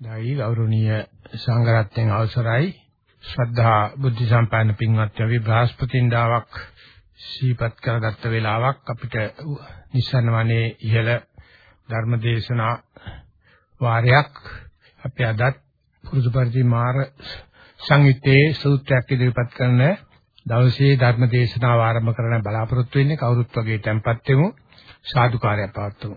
දෛ ගෞරවනීය සංඝරත්නයන් අවසරයි. ශ්‍රද්ධා බුද්ධ සම්පන්න පින්වත්නි අපි බ්‍රහස්පතින්දාවක් සීපත් කරගත්ත වෙලාවක් අපිට නිස්සන්න වනේ ඉහළ ධර්මදේශනා වාරයක් අපි අදත් පුරුදු පරිදි මාර සංයුත්තේ සූත්‍රයක් ඉදිරිපත් කරන දවසේ ධර්මදේශනාව ආරම්භ කරන්න බලාපොරොත්තු වෙන්නේ කවුරුත් වගේ tempත් වෙමු. සාදුකාරය පවත්වමු.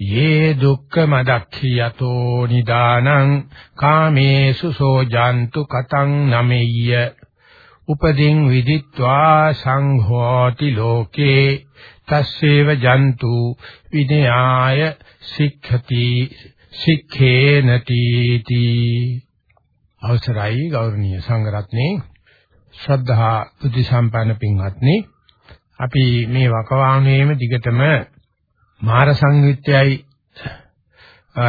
යේ දුක්ඛ මදක්ඛියතෝ නිදානං කාමේසු සෝජන්තු කතං නමෙය්‍ය. උපදින් විදිත්වා සංඝෝති ලෝකේ. තස්සේව ජන්තු විනයාය සික්ඛති සික්ඛේනති තී අවසරයි ගෞරවනීය සංඝරත්නේ ශ්‍රද්ධා බුද්ධ සම්පන්න පින්වත්නි. අපි මේ වකවානුවේම දිගටම මාර සංයුත්තයයි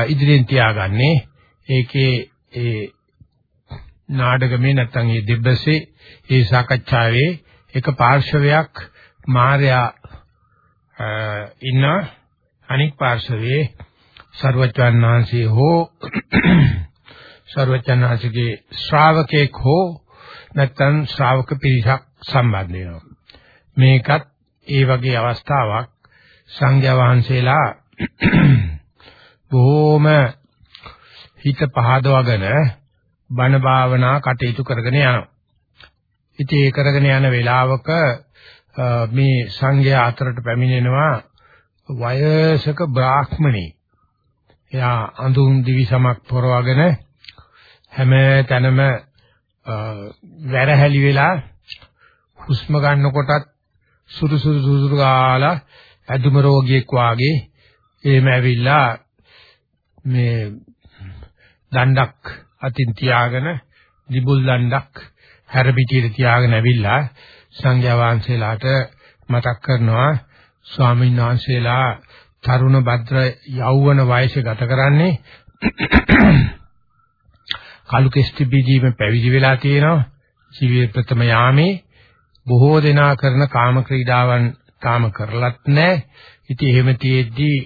ඉදිරියෙන් තියාගන්නේ. ඒකේ ඒ නාඩගමේ නැත්නම් ඒ දෙබ්බසේ ඒ සාකච්ඡාවේ එක පාර්ශවයක් මාර්යා ඉන්න අනික් පාර්ශවයේ ਸਰවචන් වහන්සේ හෝ ਸਰවචන් වහන්සේගේ ශ්‍රාවකෙක් හෝ නැත්නම් ශ්‍රාවක පිරිසක් සම්බන්ධ වෙනවා මේකත් ඒ වගේ අවස්ථාවක් සංඝයා වහන්සේලා බොහොම හිත පහදවගෙන බණ භාවනා කටයුතු කරගෙන යනවා. ඉතින් ඒ කරගෙන යන වෙලාවක මේ සංඝයා අතරට පැමිණෙනවා වයසක බ්‍රාහ්මණී. එයා අඳුන් දිවිසමක් පොරවගෙන හැම තැනම වැරහැලි වෙලා හුස්ම ගන්නකොටත් සුදු සුදු සුදු ගාලා ඇදුම රෝගියෙක් වාගේ එහෙම ඇවිල්ලා මේ දණ්ඩක් අතින් තියාගෙන දිබුල් දණ්ඩක් හැර පිටියට තියාගෙන ඇවිල්ලා සංඝයා වහන්සේලාට මතක් කරනවා ස්වාමීන් වහන්සේලා තරුණ භද්‍ර යෞවන වයසේ ගත කරන්නේ කලු කෙස්ටි බීජීම පැවිදි වෙලා තියෙනවා. ජීවිත ප්‍රථම යාමේ බොහෝ දෙනා කරන කාම ක්‍රීඩාවන් තාම කරලත් නැහැ. ඉතින් එහෙම තියෙද්දී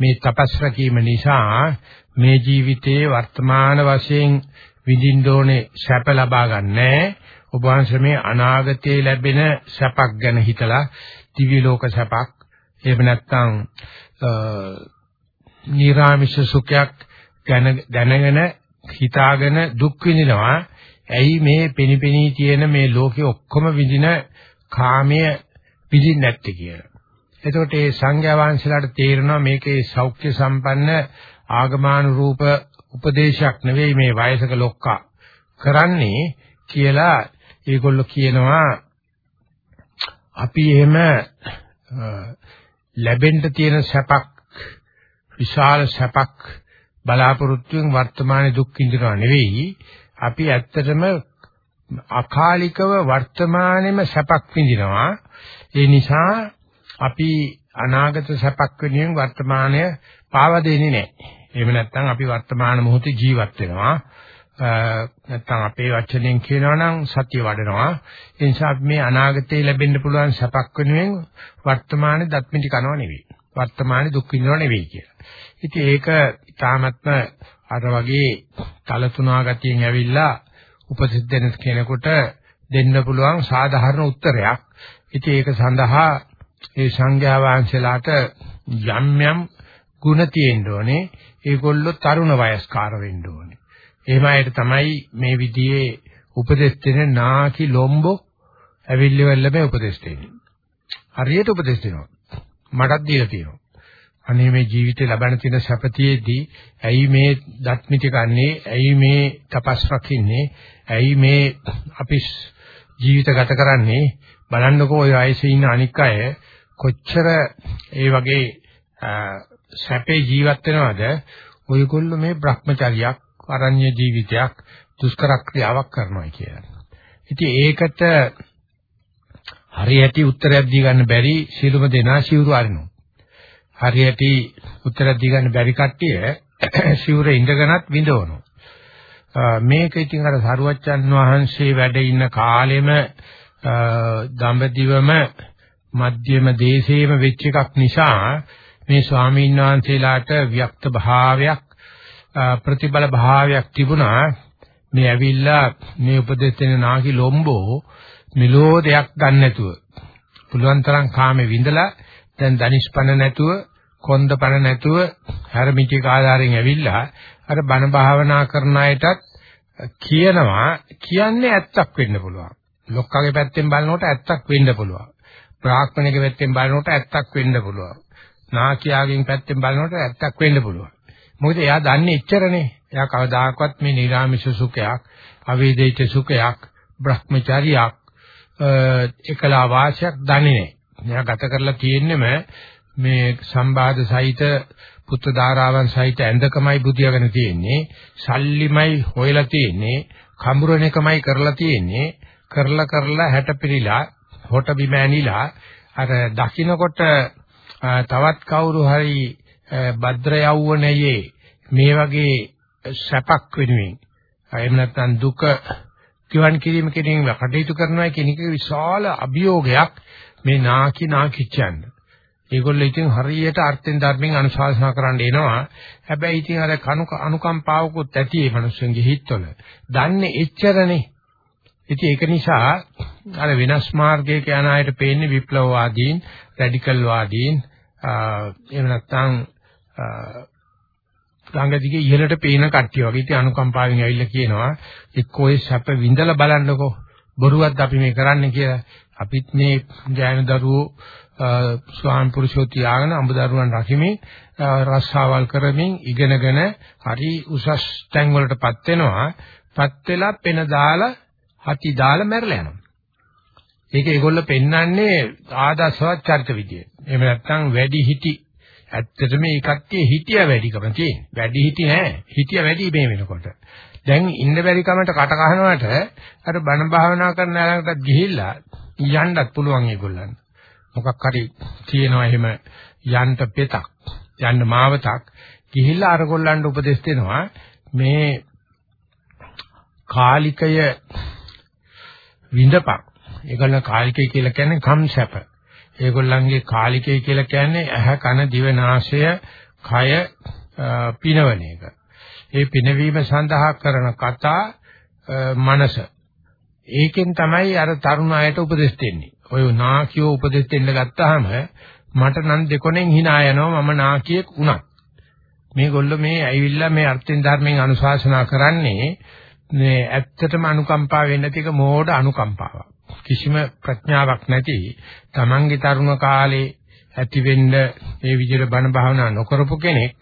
මේ තපස් රැකීම නිසා මේ ජීවිතයේ වර්තමාන වශයෙන් විඳින්න ඕනේ සැප ලබා ගන්නෑ. ඔබ වහන්සේ මේ අනාගතයේ ලැබෙන සැපක් ගැන හිතලා දිව්‍ය ලෝක සැපක් එහෙම නැත්නම් නිර්ාමිෂ සුඛයක් ගැන දැනගෙන හිතාගෙන දුක් විඳිනවා. ඇයි මේ පෙනිපෙනී තියෙන මේ ලෝකේ ඔක්කොම විඳින කාමයේ විඳින්නේ නැත්තේ කියලා. එතකොට ඒ සංඝයා වහන්සේලාට තේරෙනවා මේකේ සෞඛ්‍ය සම්පන්න ආගමානුරූප උපදේශයක් නෙවෙයි මේ වයසක ලොක්කා කරන්නේ කියලා ඒගොල්ලෝ කියනවා. අපි එහෙම ලැබෙන්න තියෙන සැපක් විශාල සැපක් බලාපොරොත්තුෙන් වර්තමානයේ දුක් විඳිනවා නෙවෙයි. අපි ඇත්තටම අකාලිකව වර්තමානයේම සැපක් විඳිනවා. ඒ නිසා අපි අනාගත සැපක් වෙනුවෙන් වර්තමානය පාවා දෙන්නේ නැහැ. එහෙම නැත්නම් අපි වර්තමාන මොහොතේ ජීවත් වෙනවා. නැත්නම් අපේ වචනෙන් කියනවා නම් සතිය වඩනවා. ඒ නිසා අපි මේ අනාගතේ ලැබෙන්න පුළුවන් සැපක් වෙනුවෙන් වර්තමානයේ දත්මිටි කනව නෙවෙයි. වර්තමානයේ දුක් විඳිනව නෙවෙයි කියලා. ඉතින් ඒක තාමත්ම අර වගේ තලතුණා ගතියෙන් ඇවිල්ලා උපසිත දෙන කෙනෙකුට දෙන්න පුළුවන් සාධාරණ උත්තරයක්. ඉතින් ඒක සඳහා ඒ සංඝයා වහන්සේලාට යම් යම් ಗುಣ තියෙන්න ඕනේ. ඒගොල්ලෝ තරුණ වයස්කාර වෙන්න ඕනේ. එහෙම අයට තමයි මේ විදිහේ උපදෙස් දෙන නාකි ලොම්බෝ ඇවිල්ලිවල මේ උපදෙස් දෙන්නේ. හරියට උපදෙස් දෙනවා. මටත් දීලා තියෙනවා. අනේ මේ ජීවිතේ ලබන තියෙන සැපතියේදී ඇයි මේ දත්මිති කන්නේ ඇයි මේ තපස් රකින්නේ ඇයි මේ අපි ජීවිත ගත කරන්නේ බලන්නකෝ ඔය වයසේ ඉන්න අනික් අය කොච්චර ඒ වගේ සැපේ ජීවත් වෙනවද ඔයගොල්ලෝ මේ Brahmacharyaක් අරණ්‍ය ජීවිතයක් දුෂ්කර ක්‍රියාවක් කරනවා කියලා. ඉතින් ඒකට හරියටි උත්තරයක් දී ගන්න බැරි සියලුම දෙනා සිවුරු අරිනවා. හරියටි උත්තරයක් දී ගන්න බැරි කට්ටිය සිවුරේ ඉඳගෙනත් විඳවනවා. මේක ඉතින් අර සරුවච්චන් වහන්සේ වැඩ ඉන්න කාලෙම දඹදිවම මධ්‍යම දේශේම වෙච්ච එකක් නිසා මේ ස්වාමීන් වහන්සේලාට වික්ත භාවයක් ප්‍රතිබල භාවයක් තිබුණා මේ ඇවිල්ලා මේ උපදෙස් දෙන නාකි ලොම්බෝ මෙලෝ දෙයක් ගන්න නැතුව පුළුවන් තරම් කාමේ විඳලා දැන් දනිෂ්පන නැතුව කොන්දපන නැතුව හැරමිටික ආධාරයෙන් ඇවිල්ලා අර බණ භාවනා කරන අයටත් කියනවා කියන්නේ ඇත්තක් වෙන්න පුළුවන්. ලොක්කගේ පැත්තෙන් බලනකොට ඇත්තක් වෙන්න පුළුවන්. බ්‍රාහ්මණික පැත්තෙන් බලනකොට ඇත්තක් වෙන්න පුළුවන්. නාකියාගෙන් පැත්තෙන් බලනකොට ඇත්තක් වෙන්න පුළුවන්. මොකද එයා දන්නේ එච්චරනේ. එයා කවදාකවත් මේ නිර්ාමිෂ සුඛයක්, අවේදිත සුඛයක්, භ්‍රමචාරියක්, එකලා වාසයක් දන්නේ නැහැ. එයා ගත කරලා තියෙන්නේම මේ සම්බාධ සහිත පුත්‍ර ධාරාවන් සහිත ඇඳකමයි බුදියාගෙන තියෙන්නේ. සල්ලිමයි හොයලා තියෙන්නේ. කඹුරණ එකමයි කරලා තියෙන්නේ. කරලා කරලා හැට පිළිලා හොට බිම ඇනිලා අර දකින්නකොට තවත් කවුරු හරි භද්‍ර යවුවනයේ මේ වගේ සැපක් වෙනුවෙන් එහෙම නැත්නම් දුක කිවන් කිරීම කෙනෙක් කටයුතු කරනවා කියන එක විශාල අභියෝගයක් මේ නාකි නාකිච්චයන්. ඒගොල්ලෝ ඉතින් හරියට අර්ථෙන් ධර්මෙන් අනුශාසනා කරන්න එනවා. හැබැයි ඉතින් අර කනුක අනුකම්පාවකුත් ඇති මේ මිනිස්සුන්ගේ හිතවල. දන්නේ එච්චරනේ. ඉතින් ඒක නිසා අර වෙනස් මාර්ගයක යන අයට පේන්නේ විප්ලවවාදීන්, රැඩිකල් වාදීන්, එහෙම නැත්නම් ළඟ දිගේ ඉහළට පේන කට්ටිය වගේ ඉතින් අනුකම්පාවෙන් ඇවිල්ලා කියනවා එක්කෝ ඒ සැප විඳලා බලන්නකෝ බොරුවක්ද අපි මේ කරන්නේ කියලා. අපිත් මේ ජයන දරුවෝ ස්වාම පුරුෂෝ තියාගෙන අඹ දරුවන් රකිමින් රස්සාවල් කරමින් ඉගෙනගෙන හරි උසස් තැන් වලටපත් වෙනවා. පත් වෙලා පෙන දාලා හති දාලා මැරලා යනවා. ඒක ඒගොල්ලෝ පෙන්වන්නේ ආදර්ශවත් චරිත විදිය. එහෙම නැත්නම් වැඩි හිටි ඇත්තටම මේ කට්ටිය හිටිය වැඩිකම තියෙන. වැඩි හිටි නෑ. හිටිය වැඩි මේ වෙනකොට. දැන් ඉන්න බැරි කමට කට කහනවට අර බණ භාවනා කරන ළඟට ගිහිල්ලා යන්නත් පුළුවන් ඒගොල්ලන්. මොකක් හරි තියෙනවා එහෙම යන්න පෙතක් යන්න මාවතක් ගිහිල්ලා අරගොල්ලන්ට උපදෙස් දෙනවා මේ කාලිකය විඳපක්. ඒගොල්ලන් කාලිකය කියලා කියන්නේ කම්සැප. ඒගොල්ලන්ගේ කාලිකය කියලා කියන්නේ ඇහ කන දිව නාසය කය පිනවන එක. ඒ පිනවීම සඳහා කරන කතා මනස. ඒකෙන් තමයි අර තරුණ අයට උපදෙස් දෙන්නේ. ඔය නාකියෝ උපදෙස් දෙන්න ගත්තාම මට නම් දෙකොනෙන් hina යනවා මම නාකියෙක් වුණත්. මේගොල්ලෝ මේ ඇවිල්ලා මේ අර්ථින් ධර්මයෙන් අනුශාසනා කරන්නේ මේ ඇත්තටම අනුකම්පාව වෙන්නේ නැති එක මෝඩ අනුකම්පාවක්. කිසිම ප්‍රඥාවක් නැති Tamange තරුණ කාලේ ඇති වෙන්න මේ විදිහට බණ භාවනා නොකරපු කෙනෙක්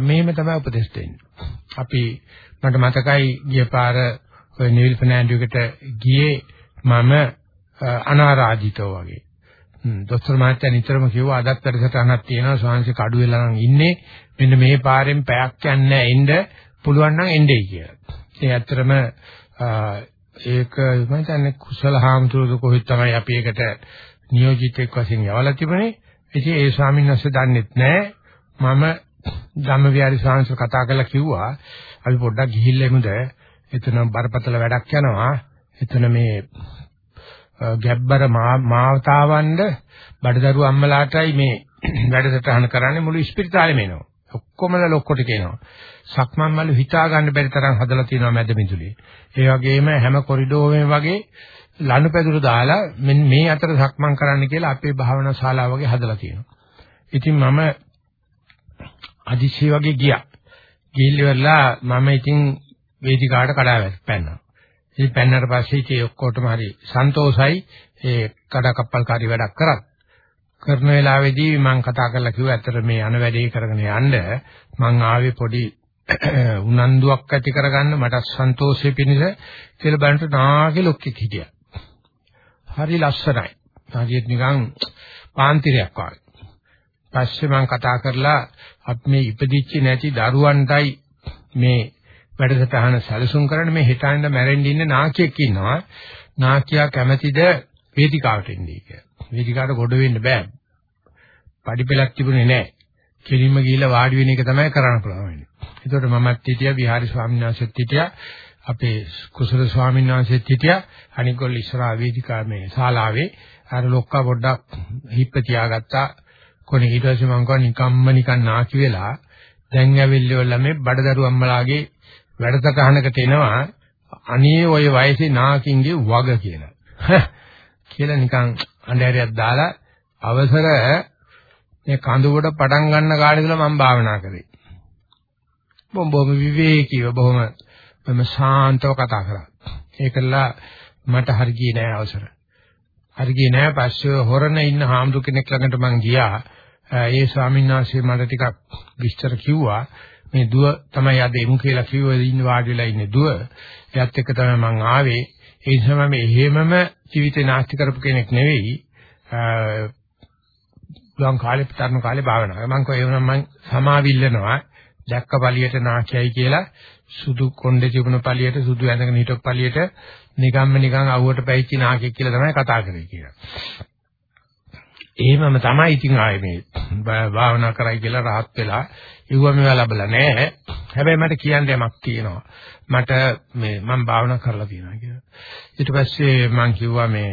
මෙහෙම තමයි උපදෙස් දෙන්නේ. අපි මට මතකයි ගිය පාර ඔය නිවිල් ෆර්නෑන්ඩෝකට ගියේ මම අනාරාජිතව වගේ. දොස්තර මහත්තයා නිතරම කිව්වා අදත් වැඩසටහනක් තියෙනවා ස්වාමීන් කඩු වෙලා නම් ඉන්නේ මෙන්න මේ පාරෙන් පැයක් යන්නේ එන්න පුළුවන් නම් එන්නයි කියලා. ඒ ඇත්තටම ඒක මම හිතන්නේ කුසල හාමුදුරුවෝ කොහෙද තමයි අපි ඒකට නියෝජිතෙක් වශයෙන් යවලා තිබුණේ. ඉතින් ඒ ස්වාමීන් වහන්සේ දන්නෙත් නැහැ. මම ධම්මවිහාරි ස්වාමීන් කතා කරලා කිව්වා අපි පොඩ්ඩක් ගිහිල්ලා එමුද? එතන බරපතල වැඩක් යනවා. එතන මේ ගැබ්බර මාවතාවන්ද බඩදරු අම්මලාටයි මේ වැඩසටහන කරන්නේ මුළු ස්පිරිතාලෙම එනවා. ඔක්කොමලා ලොක්කොට කියනවා. සක්මන් මල්ලු හිතා ගන්න බැරි තරම් හදලා තියෙනවා මැද මිදුලේ. ඒ වගේම හැම කොරිඩෝරෙම වගේ ලනුපැදුරු දාලා මෙන්න මේ අතර සක්මන් කරන්න කියලා අපේ භාවනා ශාලාව වගේ හදලා තියෙනවා. ඉතින් මම අදිශී වගේ ගියා. ගිහිල්ලා මම ඉතින් වේදිකාවට කඩා වැටෙන්නා. ඉතින් පෙන්නට පස්සේ ඉතින් ඔක්කොටම හරි සන්තෝසයි ඒ කඩකප්පල්කාරී වැඩක් කරත්. කරන වෙලාවේදී මම කතා කරලා කිව්වා ඇත්තට මේ යන වැඩේ කරගෙන යන්න මං ආවේ පොඩි උනන්දුවක් ඇති කරගන්න මට සන්තෝෂෙ පිණිස කියලා බලන්න නාගේ ලොක්කෙක් හිටියා. හරි ලස්සනයි. හරියට නිකන් පාන්තිරයක් වගේ. පස්සේ මම කතා කරලා අපි මේ ඉපදිච්ච නැති දරුවන්ටයි මේ වැඩසටහන සැලසුම් කරන මේ හිතාන්න මැරෙන්න ඉන්න නාකියෙක් ඉන්නවා. නාකියා කැමැතිද වේදිකාවට එන්නේ කියලා. වේදිකාවට ගොඩ වෙන්න බෑ. පඩිපෙලක් තිබුණේ නැහැ. කෙලින්ම ගිහිල්ලා වාඩි වෙන එක තමයි කරන්න පුළුවන් වෙන්නේ. ඒකට මමත් හිටියා විහාරි ස්වාමීන් වහන්සේත් හිටියා. අපේ කුසල ස්වාමීන් වහන්සේත් හිටියා. අනිකෝල් ඉස්සරහා වේදිකා මේ ශාලාවේ අර ලොක්කා පොඩ්ඩක් හිප්ප තියාගත්තා. කොනේ ඊට පස්සේ මම කිව්වා නිකම්ම නිකන් නාකි වෙලා දැන් ඇවිල්ලිවල මේ බඩදරු අම්මලාගේ වැඩසටහනකට එනවා අනේ ওই වයසේ නාකින්ගේ වග කියලා. කියලා නිකන් අඬහැරියක් දාලා අවසර මේ කඳුකට පටන් ගන්න කාලේ ඉඳලා මම භාවනා කරේ. බොම් බොම් විවේකීව බොහොම මම ශාන්තව කතා කරා. ඒකලා මට හරි ගියේ නෑ අවසර. හරි ගියේ නෑ පස්සේ හොරන ඉන්න හාමුදුර කෙනෙක් ළඟට මං ගියා. ඒ ස්වාමීන් වහන්සේ මට ටිකක් විස්තර කිව්වා. මේ දුව තමයි අද එමු කියලා කිව්වා ඉන්න වාඩි වෙලා ඉන්නේ දුව. එයත් එක්ක තමයි මං ආවේ. ඒ නිසා මම එහෙමම ජීවිතේ නාස්ති කරපු කෙනෙක් නෙවෙයි. ලං කාලේ තරණ කාලේ භාවනා කරා. මං කෝ එවනම් මං සමාවිල්ලනවා. දැක්ක පළියට නාකියයි කියලා සුදු කොණ්ඩේ තිබුණ පළියට සුදු ඇඳගෙන හිටපු පළියට නිකම්ම නිකන් අවුවට පැවිච්ච නාකියෙක් කියලා තමයි කතා කරේ කියලා. එහෙමම තමයි ඉතින් ආයේ මේ භාවනා කරයි කියලා rahat වෙලා ඉවුව මේවා ලැබලා නැහැ. හැබැයි මට කියන්න යමක් තියෙනවා. මට මේ මම භාවනා කරලා තියෙනවා කියලා. ඊට පස්සේ මම කිව්වා මේ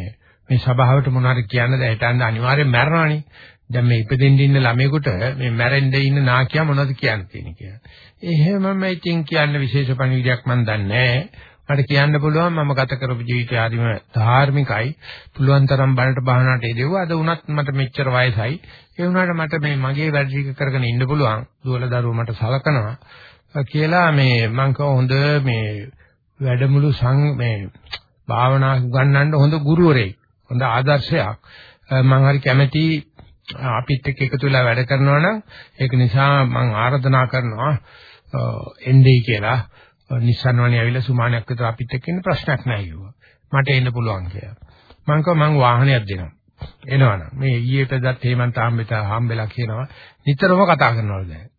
මේ සභාවට මොනවාරි කියන්නද හිතන්න අනිවාර්යෙන් මැරෙනවනේ. දැන් මේ ඉපදෙන්න ඉන්න ළමයෙකුට මේ මැරෙන්න ඉන්න නාකියා මොනවද කියන්න තියෙන්නේ කියලා. එහෙමම ඉතින් කියන්න විශේෂ පණිවිඩයක් මම දන්නේ නැහැ. මට කියන්න පුළුවන් මම ගත කරපු ජීවිතය ආදිම ධාර්මිකයි. පුළුවන් තරම් බණට බහනාට එදෙව්වා. අද වුණත් මට මෙච්චර වයසයි. ඒ වුණාට මට මේ මගේ වැඩ ටික කරගෙන ඉන්න පුළුවන්. දුවල දරුවෝ මට සලකනවා. කියලා මේ මම හොඳ මේ වැඩමුළු සං මේ භාවනා ගන්නන්න හොඳ ගුරුවරයෙක්. හොඳ ආදර්ශයක්. මම හරි කැමැති අපිත් එක්ක එකතු වෙලා වැඩ කරනවා නම් ඒක නිසා මම ආරාධනා කරනවා එන්නේ කියලා නිස්සන්වනේ ඇවිල්ලා සුමානයක් විතර අපිත් එක්ක ඉන්න ප්‍රශ්නයක් නැහැ කිව්වා. මට එන්න පුළුවන් කියලා. මම කිව්වා මම වාහනයක් දෙනවා. එනවනම් මේ ඊයේ පෙදත් හේමන්ත හම්බෙත හම්බෙලා කියනවා නිතරම කතා කරනවලු දැන්.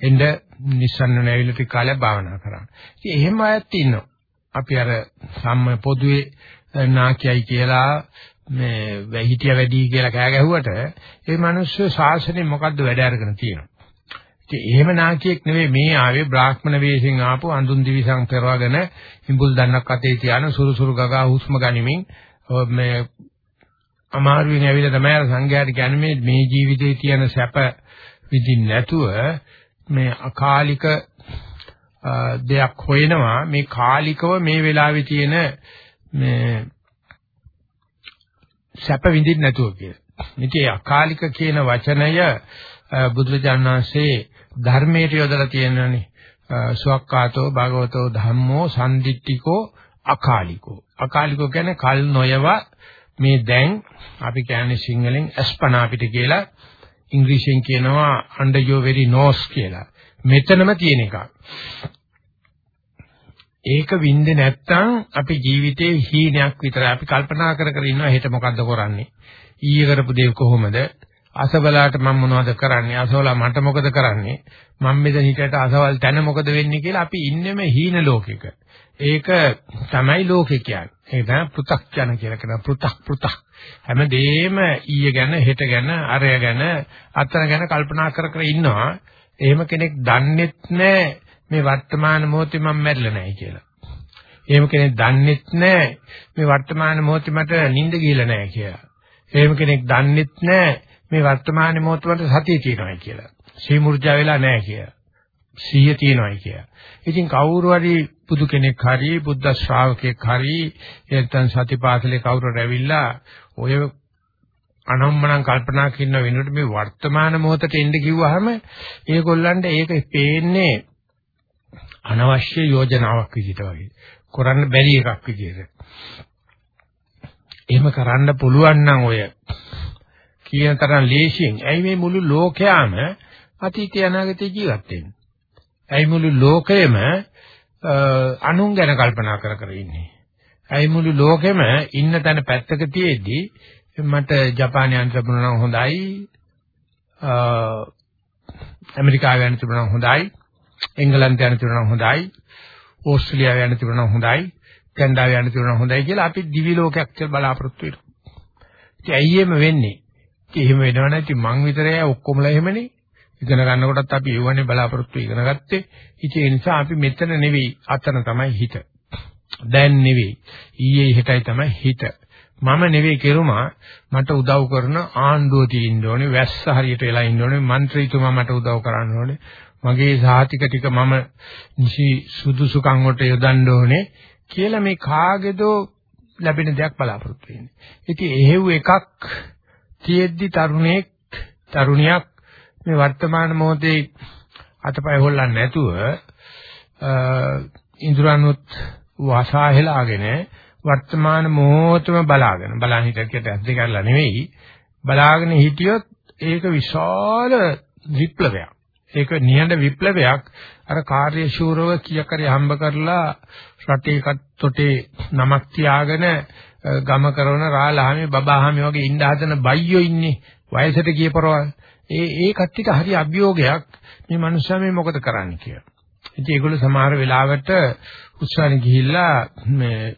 එන්න නිස්සන්වනේ ඇවිල්ලා ටික කාලයක් භාවනා කරා. ඉතින් එහෙම අයත් ඉන්නවා. අපි අර සම්ම පොදුවේ නාකියයි කියලා මේ වැහිටිය වැඩි කියලා කෑ ගැහුවට ඒ මිනිස්සු ශාසනය මොකද්ද වැඩ අරගෙන තියෙනවා. ඉතින් එහෙම නාකියෙක් නෙවෙයි මේ ආවේ බ්‍රාහ්මණ වේශෙන් ආපු අඳුන් දිවිසං පෙරවගෙන හිඹුල් දන්නක් අතේ තියාන සුරුසුරු ගගා හුස්ම ගනිමින් මේ අමාරුවෙන් ඇවිල්ලා තමයි අර සංඝයාට කියන්නේ මේ මේ ජීවිතේ තියෙන සැප විඳින්න නැතුව මේ අකාලික දෙයක් හොයනවා මේ කාලිකව මේ වෙලාවේ තියෙන මේ සැප විඳින්න නැතුව කියලා. ඉතින් අකාලික කියන වචනය බුදුරජාණන් වහන්සේ ධර්මයට යොදලා තියෙනනේ. සුවක්කාතෝ භගවතෝ ධම්මෝ සම්දිට්ඨිකෝ අකාලිකෝ. අකාලිකෝ කියන්නේ කල් නොයව මේ දැන් අපි කියන්නේ සිංහලෙන් අස්පනා අපිට කියලා ඉංග්‍රීසියෙන් කියනවා under your very nose කියලා. මෙතනම තියෙන එකක්. ඒක වින්දේ නැත්තම් අපි ජීවිතේ හීනයක් විතරයි. අපි කල්පනා කර කර ඉන්නවා හෙට මොකද්ද කරන්නේ? ඊයේ කරපු දේ කොහොමද? අසබලාට මම මොනවද කරන්නේ? අසවලා මට මොකද කරන්නේ? මම මෙතන හිටියට අසවල් තැන මොකද වෙන්නේ කියලා අපි ඉන්නේම හීන ලෝකෙක. ඒක තමයි ලෝකෙ කියන්නේ. ඒ තමයි පෘ탁 යන කියලා කියන පෘ탁 පෘ탁. හැමදේම ඊයේ ගැන හෙට ගැන අරය ගැන අතන ගැන කල්පනා කර කර ඉන්නවා. එහෙම කෙනෙක් දන්නෙත් නැහැ මේ වර්තමාන මොහොතේ මම මැරිලා නැහැ කියලා. එහෙම කෙනෙක් දන්නෙත් නැහැ මේ වර්තමාන මොහොතේ මට නිින්ද ගිහලා නැහැ කියලා. එහෙම කෙනෙක් දන්නෙත් නැහැ මේ වර්තමාන මොහොතේ මට සතිය තියෙනවායි කියලා. සීමුර්ජා වෙලා නැහැ කියලා. සිහිය තියෙනවායි කියලා. ඉතින් කවුරු හරි බුදු කෙනෙක් හරි බුද්ධ ශ්‍රාවකෙක් හරි එතන සතිපාසලේ කවුරුර ඇවිල්ලා ඔය අනම්මනම් කල්පනා කරන වෙනකොට මේ වර්තමාන මොහොතට එන්න කිව්වහම ඒගොල්ලන්ට ඒක පේන්නේ අනවශ්‍ය යෝජනාවක් විදිහට වගේ. කරන්න බැරි එකක් විදිහට. එහෙම කරන්න පුළුවන් නම් ඔය කියන තරම් ලේසියෙන් ඇයි මේ මුළු ලෝකයාම අතීතය අනාගතේ ජීවත් වෙන්නේ? ඇයි මුළු ලෝකෙම අනුන් ගැන කල්පනා කර කර ඉන්නේ? ඇයි මුළු ලෝකෙම ඉන්න තැන පැත්තක තියේදී මට ජපානයන් තිබුණා නම් හොඳයි ඇමරිකාව යන තිබුණා නම් හොඳයි එංගලන්තය යන තිබුණා නම් හොඳයි ඕස්ට්‍රේලියාව යන්න තිබුණා හොඳයි, කැනඩාව යන්න තිබුණා හොඳයි කියලා අපි දිවි ලෝකයක් කියලා බලාපොරොත්තු වෙනවා. ඉතින් ඇයි එහෙම වෙන්නේ? එහෙම වෙනව නැති මං විතරයි ඔක්කොමලා එහෙමනේ. ඉගෙන ගන්නකොටත් අපි යුවනේ බලාපොරොත්තු ඉගෙන ගත්තේ. ඉතින් ඒ නිසා අපි මෙතන නෙවෙයි අතන තමයි හිත. දැන් නෙවෙයි. ඊයේ හිතයි තමයි හිත. මම නෙවෙයි කෙරුමා මට උදව් කරන ආණ්ඩුව තියෙන්න ඕනේ. වැස්ස හරියට වෙලා ඉන්න ඕනේ. മന്ത്രിතුමා මට උදව් කරන්න ඕනේ. මගේ සහතික ටික මම නිසි සුදුසුකම් වලට යොදන්න ඕනේ කියලා මේ කාගේදෝ ලැබෙන දෙයක් බලාපොරොත්තු වෙන්නේ. ඉතින් එහෙව් එකක් තියෙද්දි තරුණෙක් තරුණියක් මේ වර්තමාන මොහොතේ අතපය හොල්ලන්නේ නැතුව ඉන්ද්‍රයන්ොත් වාසාහෙලාගෙන වර්තමාන මොහොතම බලාගෙන බලන් හිටියට ඇස් දෙක අරලා නෙවෙයි බලාගෙන හිටියොත් ඒක විශාල විප්ලවයක්. ඒක නිහඬ විප්ලවයක්. අර කාර්යශූරව කීයකරි හම්බ කරලා රටේ කට්ටොටේ නමක් තියාගෙන ගම කරන රාලහාමි බබාහාමි වගේ ඉන්න හදන බයියෝ ඉන්නේ වයසට ගියපරවල්. ඒ ඒ කට්ටියට හරි අභියෝගයක් මේ මනුස්සයා මේ මොකද කරන්නේ කියලා. ඉතින් ඒගොල්ලෝ සමහර වෙලාවට උත්සාහනේ ගිහිල්ලා මේ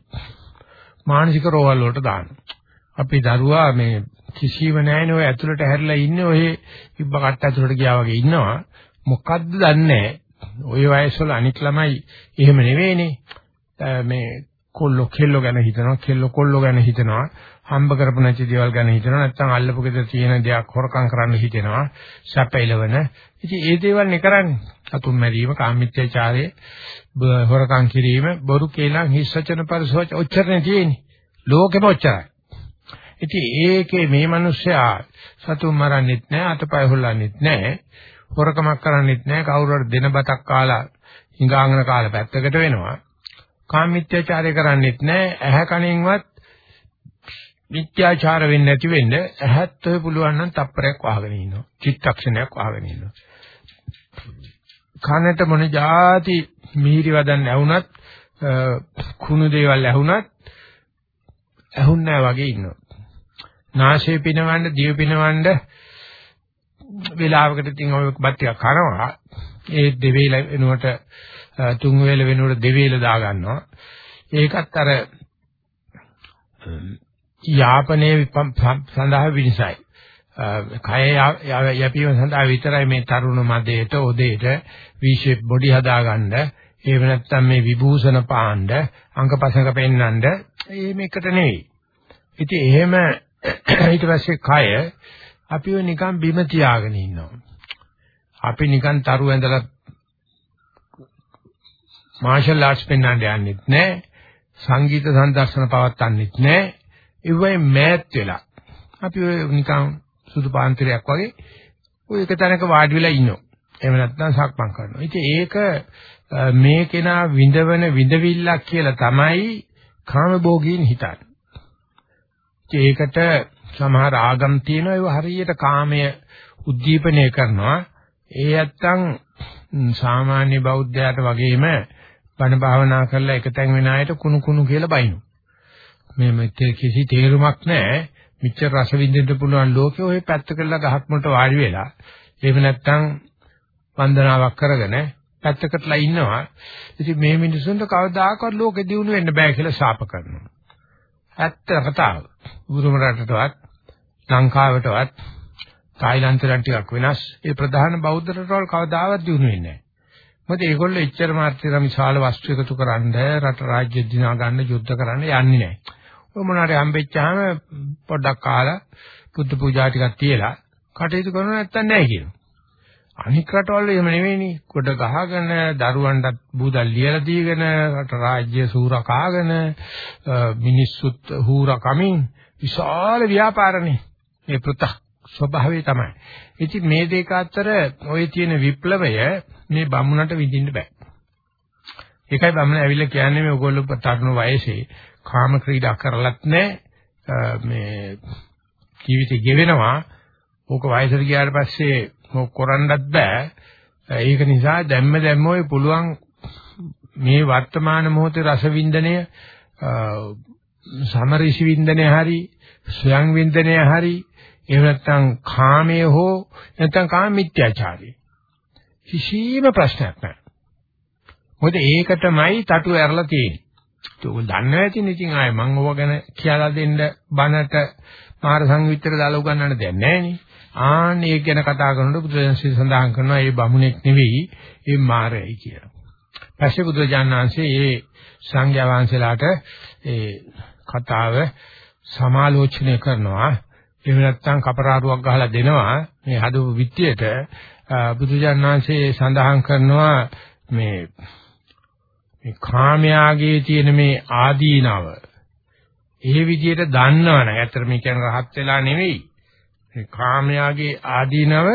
මානසික රෝගවල් වලට දානවා. අපි දරුවා මේ කිසිම නැහැනේ ඔය ඇතුළට හැරිලා ඉන්නේ ඔය ඉබ්බ කට්ට ඇතුළට ගියා වගේ ඉන්නවා. මොකද්ද දන්නේ ඔය වයස්වල අනික් ළමයි එහෙම නෙවෙයිනේ. මේ කොල්ලෝ කෙල්ලෝ ගැන හිතනවා, කෙල්ලෝ කොල්ලෝ ගැන හිතනවා, හම්බ කරපු නැති දේවල් ගැන හිතනවා, නැත්නම් අල්ලපු ගෙදර තියෙන දෙයක් හොරකම් කරන්න හිතෙනවා, සැපයිලවන. ඉතින් ඒ දේවල් නේ කරන්නේ. අතුම් මැරීම, කාමීත්‍යචාරය, හොරකම් කිරීම, බොරු කේලම් හිස්සචන පරිසෝච ඔච්චරනේ තියෙන්නේ. ලෝකෙම ඔච්චරයි. ඉතින් ඒකේ මේ මිනිස්සයා සතුන් මරන්නෙත් නැහැ, අතපය හොල්ලන්නෙත් නැහැ, හොරකමක් කරන්නෙත් නැහැ, කවුරු හරි දෙන බතක් කාලා හිඟාංගන කාලා පැත්තකට වෙනවා. කාමීත්‍යචාරය කරන්නෙත් නැහැ, ඇහැ කණෙන්වත් මිත්‍යාචාර වෙන්නේ නැති වෙන්න ඇහත් ඔය පුළුවන් නම් තප්පරයක් වහගෙන ඉන්නවා. චිත්තක්ෂණයක් වහගෙන ඉන්නවා. කනට මොන જાති මිහිරි වදන් ඇහුණත් කුණු දේවල් ඇහුණත් ඇහුන්නේ වගේ ඉන්නවා. නාසය පිනවන්න, දිව පිනවන්න වේලාවකට ඉතින් ඔය බත් ටිකක් කනවා. ඒ දෙවේල වෙනුවට තුන් වේල වෙනුවට දෙවේල දා ගන්නවා. ඒකත් අර යාපනයේ සඳහා විනිසයි. කය යැපීම සඳහා විතරයි මේ තරුණ මදේට ඔදේට විශේෂ බොඩි හදාගන්න එහෙම නැත්නම් මේ විභූෂණ පාණ්ඩ අංගපසංග පෙන්නඳ ඒ මේකට නෙවෙයි. ඉතින් එහෙම ඊට පස්සේ කය අපිව නිකන් බිම තියාගෙන ඉන්නවා. අපි නිකන් තරු ඇඳලා මාෂල් ආර්ට්ස් පෙන්වන්න යන්නෙත් නැහැ. සංගීත සංදර්ශන පවත්වන්නෙත් නැහැ. ඒ වගේ මෑත් වෙලා අපි ඔය නිකන් සුදු පාන්තිරයක් වගේ ඔය එක තැනක වාඩි වෙලා ඉන්නවා. එහෙම නැත්නම් සක්මන් කරනවා. ඉතින් ඒක මේ කෙනා විඳවන විඳවිල්ලක් කියලා තමයි කාමභෝගීන් හිතන්නේ. ඒකට සමහර ආගම් තියෙනවා ඒව හරියට කාමය උද්දීපනය කරනවා. ඒ නැත්තම් සාමාන්‍ය බෞද්ධයාට වගේම බණ භාවනා කරලා එකතෙන් වෙන අයට කුණු කුණු කියලා බයිනු. මේ මෙතේ කිසි තේරුමක් නැහැ. මිච්ඡර රස විඳින්න පුළුවන් ලෝකේ ඔය පැත්ත කරලා ගහක් මුලට වාඩි වෙලා එහෙම නැත්තම් වන්දනාවක් කරගෙන පැත්තකටලා ඉන්නවා. ඉතින් මේ මිනිසුන්ට කවදාකවත් ලෝකෙ දියුණු වෙන්න බෑ කියලා ශාප කරනවා. ඇත්ත කතාව. බුරුම රටටවත් ලංකාවටවත් තායිලන්තයට ටිකක් වෙනස්. ඒ ප්‍රධාන බෞද්ධ රටවල් කවදාවත් දියුණු වෙන්නේ නැහැ. මොකද ඒගොල්ලෝ එච්චර මාත්‍රි විශාල වස්තු එකතු කරන්න රට රාජ්‍ය දිනා ගන්න යුද්ධ කරන්න යන්නේ නැහැ. ඔය මොනාරි හම්බෙච්චාම පොඩ්ඩක් කාලා බුද්ධ පූජා ටිකක් තියලා කටයුතු කරන නැත්තම් නැහැ කියනවා. අනික් රටවල එහෙම නෙවෙයිනේ. කොට ගහගෙන දරුවන්ටත් බූදල් ලියලා දීගෙන රට රාජ්‍ය සූරා කාගෙන මිනිස්සුත් හූරා කමින් විශාල ව්‍යාපාරනේ. මේ පෘථක් ස්වභාවය තමයි. ඉතින් මේ දෙක අතර ওই තියෙන විප්ලවය මේ බමුණට විඳින්න බෑ. ඒකයි බමුණ ඇවිල්ලා කියන්නේ මේ ඔයගොල්ලෝ තරුණ වයසේ කාම ක්‍රීඩා කරලත් නැහැ. මේ ජීවිතේ ගෙවෙනවා. ඕක වයසට ගියාට පස්සේ මොක කරන්නත් බෑ. ඒක නිසා දැම්ම දැම්ම ඔය පුළුවන් මේ වර්තමාන මොහොතේ රස වින්දනය සමරිසි වින්දනය හරි ස්වයං වින්දනය හරි එහෙම නැත්නම් කාමයේ හෝ නැත්නම් කාම මිත්‍යාචාරය කිසිම ප්‍රශ්නයක් නැහැ. මොකද ඒකටමයි තටු ඇරලා තියෙන්නේ. ඒක දන්නව ඇතිනේ ඉතින් ආයේ මම ඕවා ගැන කියලා දෙන්න බනට මාර සංවිතර දාලා උගන්නන්න දෙයක් නැහැ නේ. ආන්න ඒක ගැන කතා කරනකොට බුදුරජාණන්සේ සඳහන් කරනවා මේ බමුණෙක් නෙවෙයි මේ මාරයයි කියලා. පස්සේ බුදුරජාණන්සේ මේ සංඝයා වහන්සේලාට ඒ කතාව සමාලෝචනය කරනවා. එහෙම නැත්නම් කපරාරුවක් ගහලා දෙනවා මේ හදපු විත්‍යයට බුදුජානනාංශයේ සඳහන් කරනවා මේ මේ කාමයාගේ තියෙන මේ ආදීනව ඒ විදිහට දන්නවනම් ඇත්තට මේ කියන රහත් වෙලා නෙවෙයි මේ කාමයාගේ ආදීනව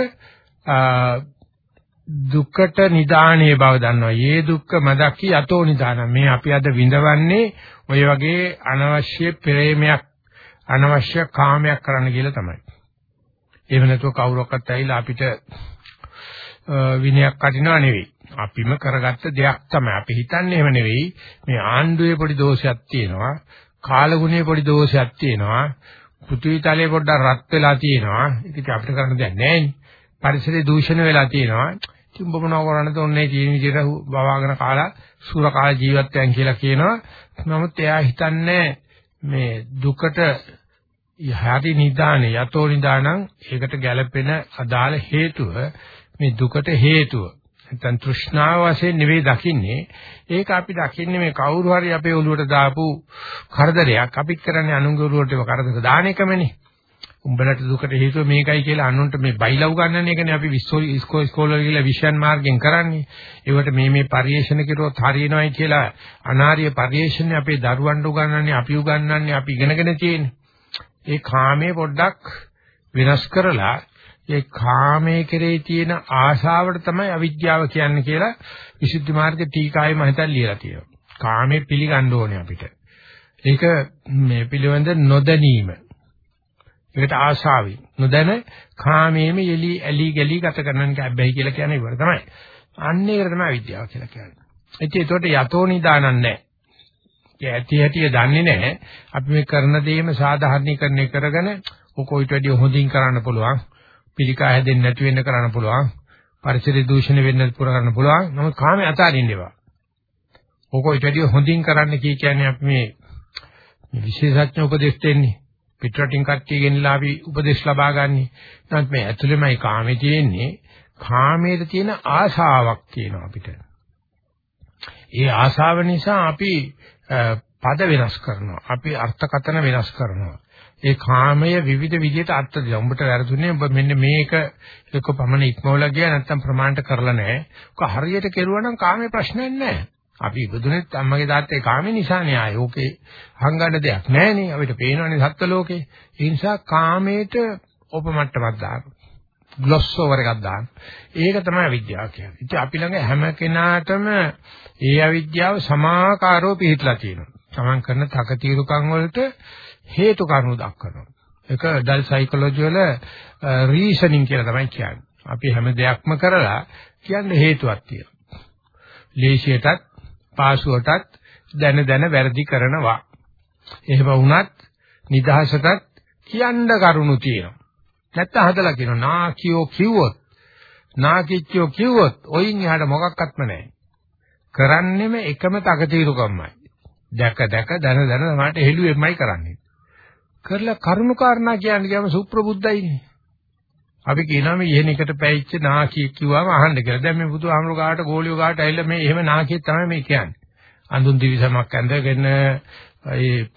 දුක්කට නිදානේ බව දන්නවා. යේ දුක්ඛ මදක්කි යතෝ නිදාන. මේ අපි අද විඳවන්නේ ඔය වගේ අනවශ්‍ය ප්‍රේමයක් අනවශ්‍ය කාමයක් කරන්න කියලා තමයි. එහෙම නැතුව කවුරක්වත් ඇවිල්ලා අපිට විනයක් කටිනා නෙවෙයි. අපිම කරගත්ත දෙයක් තමයි. අපි හිතන්නේ එහෙම නෙවෙයි. මේ ආණ්ඩුවේ පොඩි දෝෂයක් තියෙනවා. කාලගුණයේ පොඩි දෝෂයක් තියෙනවා. පෘථිවි තලයේ පොඩ්ඩක් රත් වෙලා තියෙනවා. ඒක අපිට කරන්න දෙයක් නැහැ පරිසරය දූෂණය වෙලා තියෙනවා. ඉතින් ඔබ මොනව කරන්නද ඔන්නේ තියෙන විදිහට බවාගෙන කාලා සූර කාල ජීවිතයන් කියලා කියනවා. නමුත් එයා හිතන්නේ මේ දුකට යහදී නිදානේ. යතෝ නිදානං ඒකට ගැළපෙන අදාළ හේතුව මේ දුකට හේතුව. නැත්නම් තෘෂ්ණාව වශයෙන් නෙවෙයි දකින්නේ. ඒක අපි දකින්නේ මේ කවුරු හරි අපේ ඔළුවට දාපු කරදරයක්. අපි කරන්නේ අනුන්ගේ ඔළුවට ඒක කරදර දාන එකමනේ. උඹලට දුකට හේතුව මේකයි කියලා අනුන්ට මේ බයිලව් ගන්නන එකනේ අපි ඉස්කෝල ඉස්කෝල වල කියලා විෂයන් මාර්ගෙන් කරන්නේ. ඒවට මේ මේ පරිේශන කෙරුවොත් හරියනවායි කියලා අනාර්ය පරිේශනේ අපේ දරුවන්ට උගන්වන්නේ අපි උගන්වන්නේ අපි ඉගෙනගෙන තියෙන්නේ. ඒ කාමයේ පොඩ්ඩක් වෙනස් කරලා ඒ කාමයේ කෙරේ තියෙන ආශාවට තමයි අවිද්‍යාව කියන්නේ කියලා විසුද්ධි මාර්ගයේ ටීකායේ මම හිතන් ලියලා තියෙනවා. කාමයේ පිළිගන්න ඕනේ අපිට. ඒක මේ පිළිවෙඳ නොදැනීම. ඒකට ආශාවයි. නොදැන කාමයේම එලි ඇලි ගලි ගත කරන එක හැබැයි කියලා කියන්නේ ඉවර තමයි. අන්න ඒකට තමයි අවිද්‍යාව කියලා කියන්නේ. ඉතින් ඒකට යතෝ නිදානක් නැහැ. ඇති හැටිය දන්නේ නැහැ. අපි මේ කරන දේම සාධාරණීකරණය කරගෙන ඔක කොයිට වැඩිය හොඳින් කරන්න පුළුවන්. පිළිකා හැදෙන්නේ නැති වෙන්න කරන්න පුළුවන්. පරිසර දූෂණය වෙන්න පුරන්න පුළුවන්. නමුත් කාමයේ අතාරින්න ඒවා. ඔක කොයිට වැඩිය හොඳින් කරන්න කී කියන්නේ අපි මේ විශේෂඥ උපදෙස් දෙන්නේ. පිටරටින් කට්ටිය ගෙනලා අපි උපදෙස් ලබා ගන්නෙ. නමුත් මේ ඇතුළෙමයි කාමේ තියෙන්නේ. කාමයේ තියෙන ආශාවක් තියෙනවා අපිට. ඒ ආශාව නිසා අපි පද වෙනස් කරනවා. අපි අර්ථකතන වෙනස් කරනවා. ඒ කාමය විවිධ විදිහට අර්ථ දෙනවා. උඹට වැරදුනේ උඹ මෙන්න මේක එක පමණ ඉක්මවලා ගියා නැත්තම් ප්‍රමාණයට කරලා නැහැ. ඔක හරියට කෙරුවා නම් කාමේ ප්‍රශ්නයක් නැහැ. අපි ඉබදුනෙත් අම්මගේ තාත්තේ කාමේ නිසානේ ආයේ. ඕකේ හංගන්න දෙයක් නැහනේ. අපිට පේනවනේ සත්ත්ව ලෝකේ. ඒ නිසා කාමයට උපමට්ටමක් දානවා. ග්ලොස් ඕවර් එකක් දාන්න. ඒක තමයි අවිද්‍යාව කියන්නේ. ඉතින් අපි ළඟ හැම කෙනාටම ඒ අවිද්‍යාව සමාකාරව පිළිట్లా තියෙනවා. තමන් කරන තකතිරුකම් වලට හේතු කාරණු දක්වනවා. ඒක ඩල් සයිකොලොජි වල රීසනින් කියලා තමයි කියන්නේ. අපි හැම දෙයක්ම කරලා කියන්නේ හේතුවක් තියෙනවා. ලේසියටත් පාසුවටත් දැන දැන වැරදි කරනවා. එහෙම වුණත් නිදහසටත් කියන්න කරුණු තියෙනවා. නැත්තම් හදලා කියනවා නාකියෝ කිව්වොත් නාකිච්චෝ කිව්වොත් ඔයින් එහාට මොකක්වත්ම නැහැ. කරන්නෙම එකම තකතිරුකම්මයි. දැක දැක දන දන තමයි හෙළුවෙමයි කරන්නේ. කරලා කරුණු කාරණා කියන්නේ කියම සුප්‍රබුද්ධයිනේ. අපි කියනවා මේ ඉහෙන එකට පැවිච්ච නාකිය කිව්වම අහන්න කියලා. දැන් මේ බුදුහාමුදුර ගාට ගෝලියෝ ගාට ඇවිල්ලා මේ එහෙම නාකිය තමයි මේ කියන්නේ. අඳුන් දිවිසමක් ඇඳගෙන ඒ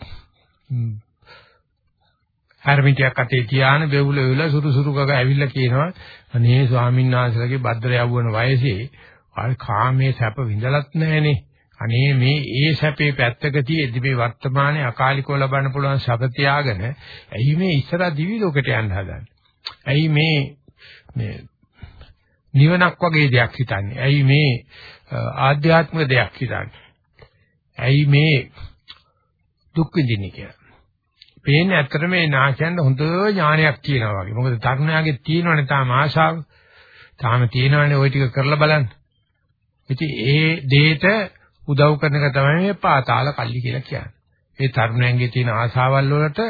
හැරමිටියක් අතේ තියාන බෙවුල වෙල සුරු සුරු ගග ඇවිල්ලා කියනවා අනේ ස්වාමීන් වහන්සේලාගේ බද්දර යවුවන වයසේ ආය කාමයේ සැප විඳලත් නැහනේ අනේ මේ ඒ සැපේ පැත්තක තියෙද්දි මේ වර්තමානයේ අකාලිකව ලබන්න පුළුවන් සැප තියාගෙන ඇයි මේ ඉස්සරහ දිවි ලෝකෙට යන්න හදන්නේ? ඇයි මේ මේ නිවනක් වගේ දෙයක් හිතන්නේ? ඇයි මේ ආධ්‍යාත්මික දෙයක් හිතන්නේ? ඇයි මේ දුක් විඳින්නේ කියලා? පේන්නේ ඇත්තට මේ නාචයන්ට හොඳ ඥානයක් තියෙනවා වගේ. මොකද තරුණයාගේ තියෙනවනේ තාම ආශාව. තාම තියෙනවනේ ওই ටික කරලා බලන්න. ඉතින් ඒ දෙයට උදව් කරන එක තමයි මේ පාතාල කල්ලි කියලා කියන්නේ. ඒ තරුණයන්ගේ තියෙන ආශාවල් වලට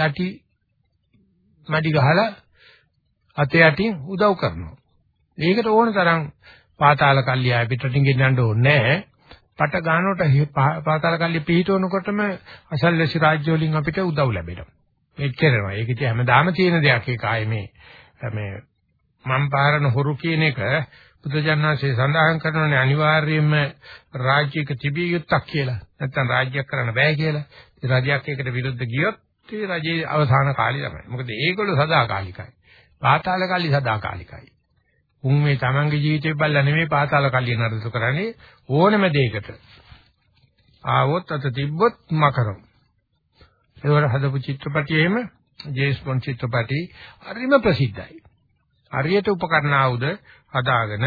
යටි මඩි ගහලා අතේ යටින් උදව් කරනවා. ඒකට ඕන තරම් පාතාල කල්ලිය ආය පිටටින් ගෙන්නන්න ඕනේ නැහැ. පට ගන්නකොට පාතාල කල්ලිය පිහිටවනකොටම අසල්වැසි රාජ්‍ය වලින් අපිට උදව් ලැබෙනවා. මෙච්චරම. ඒක ඉතින් හැමදාම තියෙන දෙයක් ඒක ආයේ මේ මේ මම් පාරන හොරු කියන එක බුදුජානනාංශයේ සඳහන් කරනවානේ අනිවාර්යයෙන්ම රාජ්‍යයක තිබිය යුත්තක් කියලා. නැත්තම් රාජ්‍යයක් කරන්න බෑ කියලා. ඒ රජයක් එකට විරුද්ධ ගියොත් ඒ රජයේ අවසාන කාලය තමයි. මොකද ඒගොල්ලෝ සදාකාලිකයි. පාතාල කල්ලි සදාකාලිකයි. උන් මේ තමන්ගේ ජීවිතේ බලලා නෙමෙයි පාතාල කල්ලිය නඩත්තු කරන්නේ ඕනම දෙයකට. ආවොත් අත තිබ්බොත් මකරමු. ඒවල හදපු චිත්‍රපටියෙම ජේම්ස් බොන්ඩ් චිත්‍රපටි හරිම ප්‍රසිද්ධයි. හරියට උපකරණ ආයුධ හදාගෙන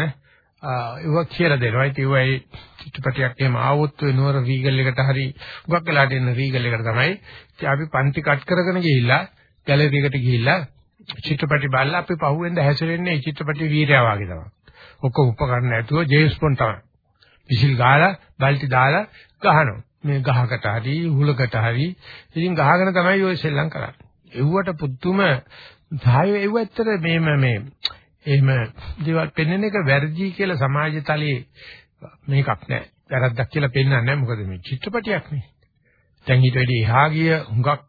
ඒවා කියලා දෙනවා. ඉතින් ඒවා ඒ චිත්‍රපටයක් එහෙම ආවොත් ඒ නුවර රීගල් එකට හරි උගක් වෙලාට එන රීගල් එකට තමයි. ඉතින් අපි පන්ති කට් කරගෙන ගිහිල්ලා ගැලරි එකට ගිහිල්ලා චිත්‍රපටි බලලා අපි පහුවෙන්ද හැසිරෙන්නේ ඒ චිත්‍රපටි වීරයා වගේ තමයි. ඔක්කොම උපකරණ නැතුව ජේම්ස් බොන්ඩ් තමයි. විසිල් ගාලා බල්ටි දාලා ගහනවා. මේ ගහකට හරි හුලකට හරි ඉතින් ගහගෙන තමයි ඔය සෙල්ලම් කරන්නේ. එව්වට පුදුම සායෝ එව්ව ඇත්තට මේම මේ එහෙම දේවල් පෙන්වන එක වැරදි කියලා සමාජ තලයේ මේකක් නෑ. වැරද්දක් කියලා පෙන්වන්නේ නෑ. මොකද මේ චිත්‍රපටියක් නේ. දැන් ඊට වැඩි එහා ගිය හුඟක්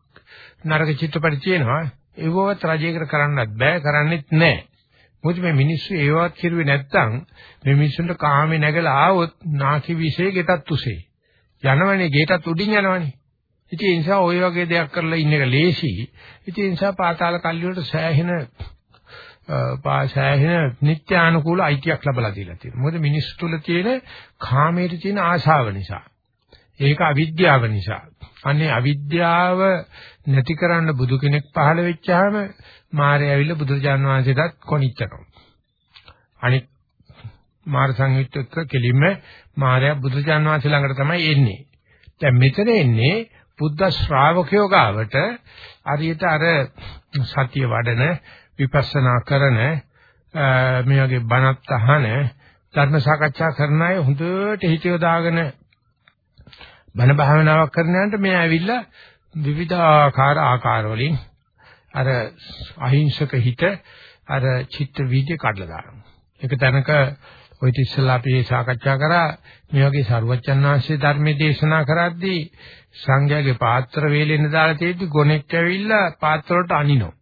නරක චිත්‍රපටි තියෙනවා. ඒවවත් රජයකට කරන්නත් බෑ කරන්නෙත් නෑ. මොකද මේ මිනිස්සු ඒවත් කිරුවේ නැත්තම් මේ මිනිස්සුන්ට කාමේ නැගලා ආවොත් නාකි විශේෂ ගෙටත් උසේ. යනවනේ ගේටත් උඩින් යනවනේ. ඉතින් ඒ නිසා ওই වගේ දෙයක් කරලා ඉන්න එක ලේසි. ඉතින් ඒ නිසා පාතාල කල්ලි වලට සෑහෙන පාසෑහෙන නිත්‍යානුකූල අයිතියක් ලැබලා දීලා තියෙනවා. මොකද මිනිස්සු තුළ තියෙන කාමයට තියෙන ආශාව නිසා. ඒක අවිද්‍යාව නිසා. අනේ අවිද්‍යාව නැති කරන්න බුදු කෙනෙක් පහළ වෙච්චාම මාරය ඇවිල්ලා බුදුරජාණන් වහන්සේටත් කොනිච්චනවා. අනිත් මාර සංයුක්තක කෙලින්ම මාරයා බුදුචාන් වහන්සේ ළඟට තමයි එන්නේ. දැන් මෙතන එන්නේ බුද්ධ ශ්‍රාවකයෝ ගාවට හරියට අර සතිය වඩන විපස්සනා කරන මේ වගේ බණත් අහන ධර්ම සාකච්ඡා කරන අය හොඳට හිත යොදාගෙන බණ භාවනාවක් කරන යනට මේ ඇවිල්ලා විවිධාකාර ආකාර වලින් අර අහිංසක හිත අර චිත්ත වීර්ය කඩලා දානවා. ඒක තැනක ඔය ඉතිස්සලා අපි සාකච්ඡා කරා මේ වගේ සරුවච්චන් ආශ්‍රේ ධර්මයේ දේශනා කරද්දී සංඝයාගේ පාත්‍ර වේලෙන්න දාලා තියෙද්දි ගොනෙක් ඇවිල්ලා පාත්‍ර වලට අනිනෝ.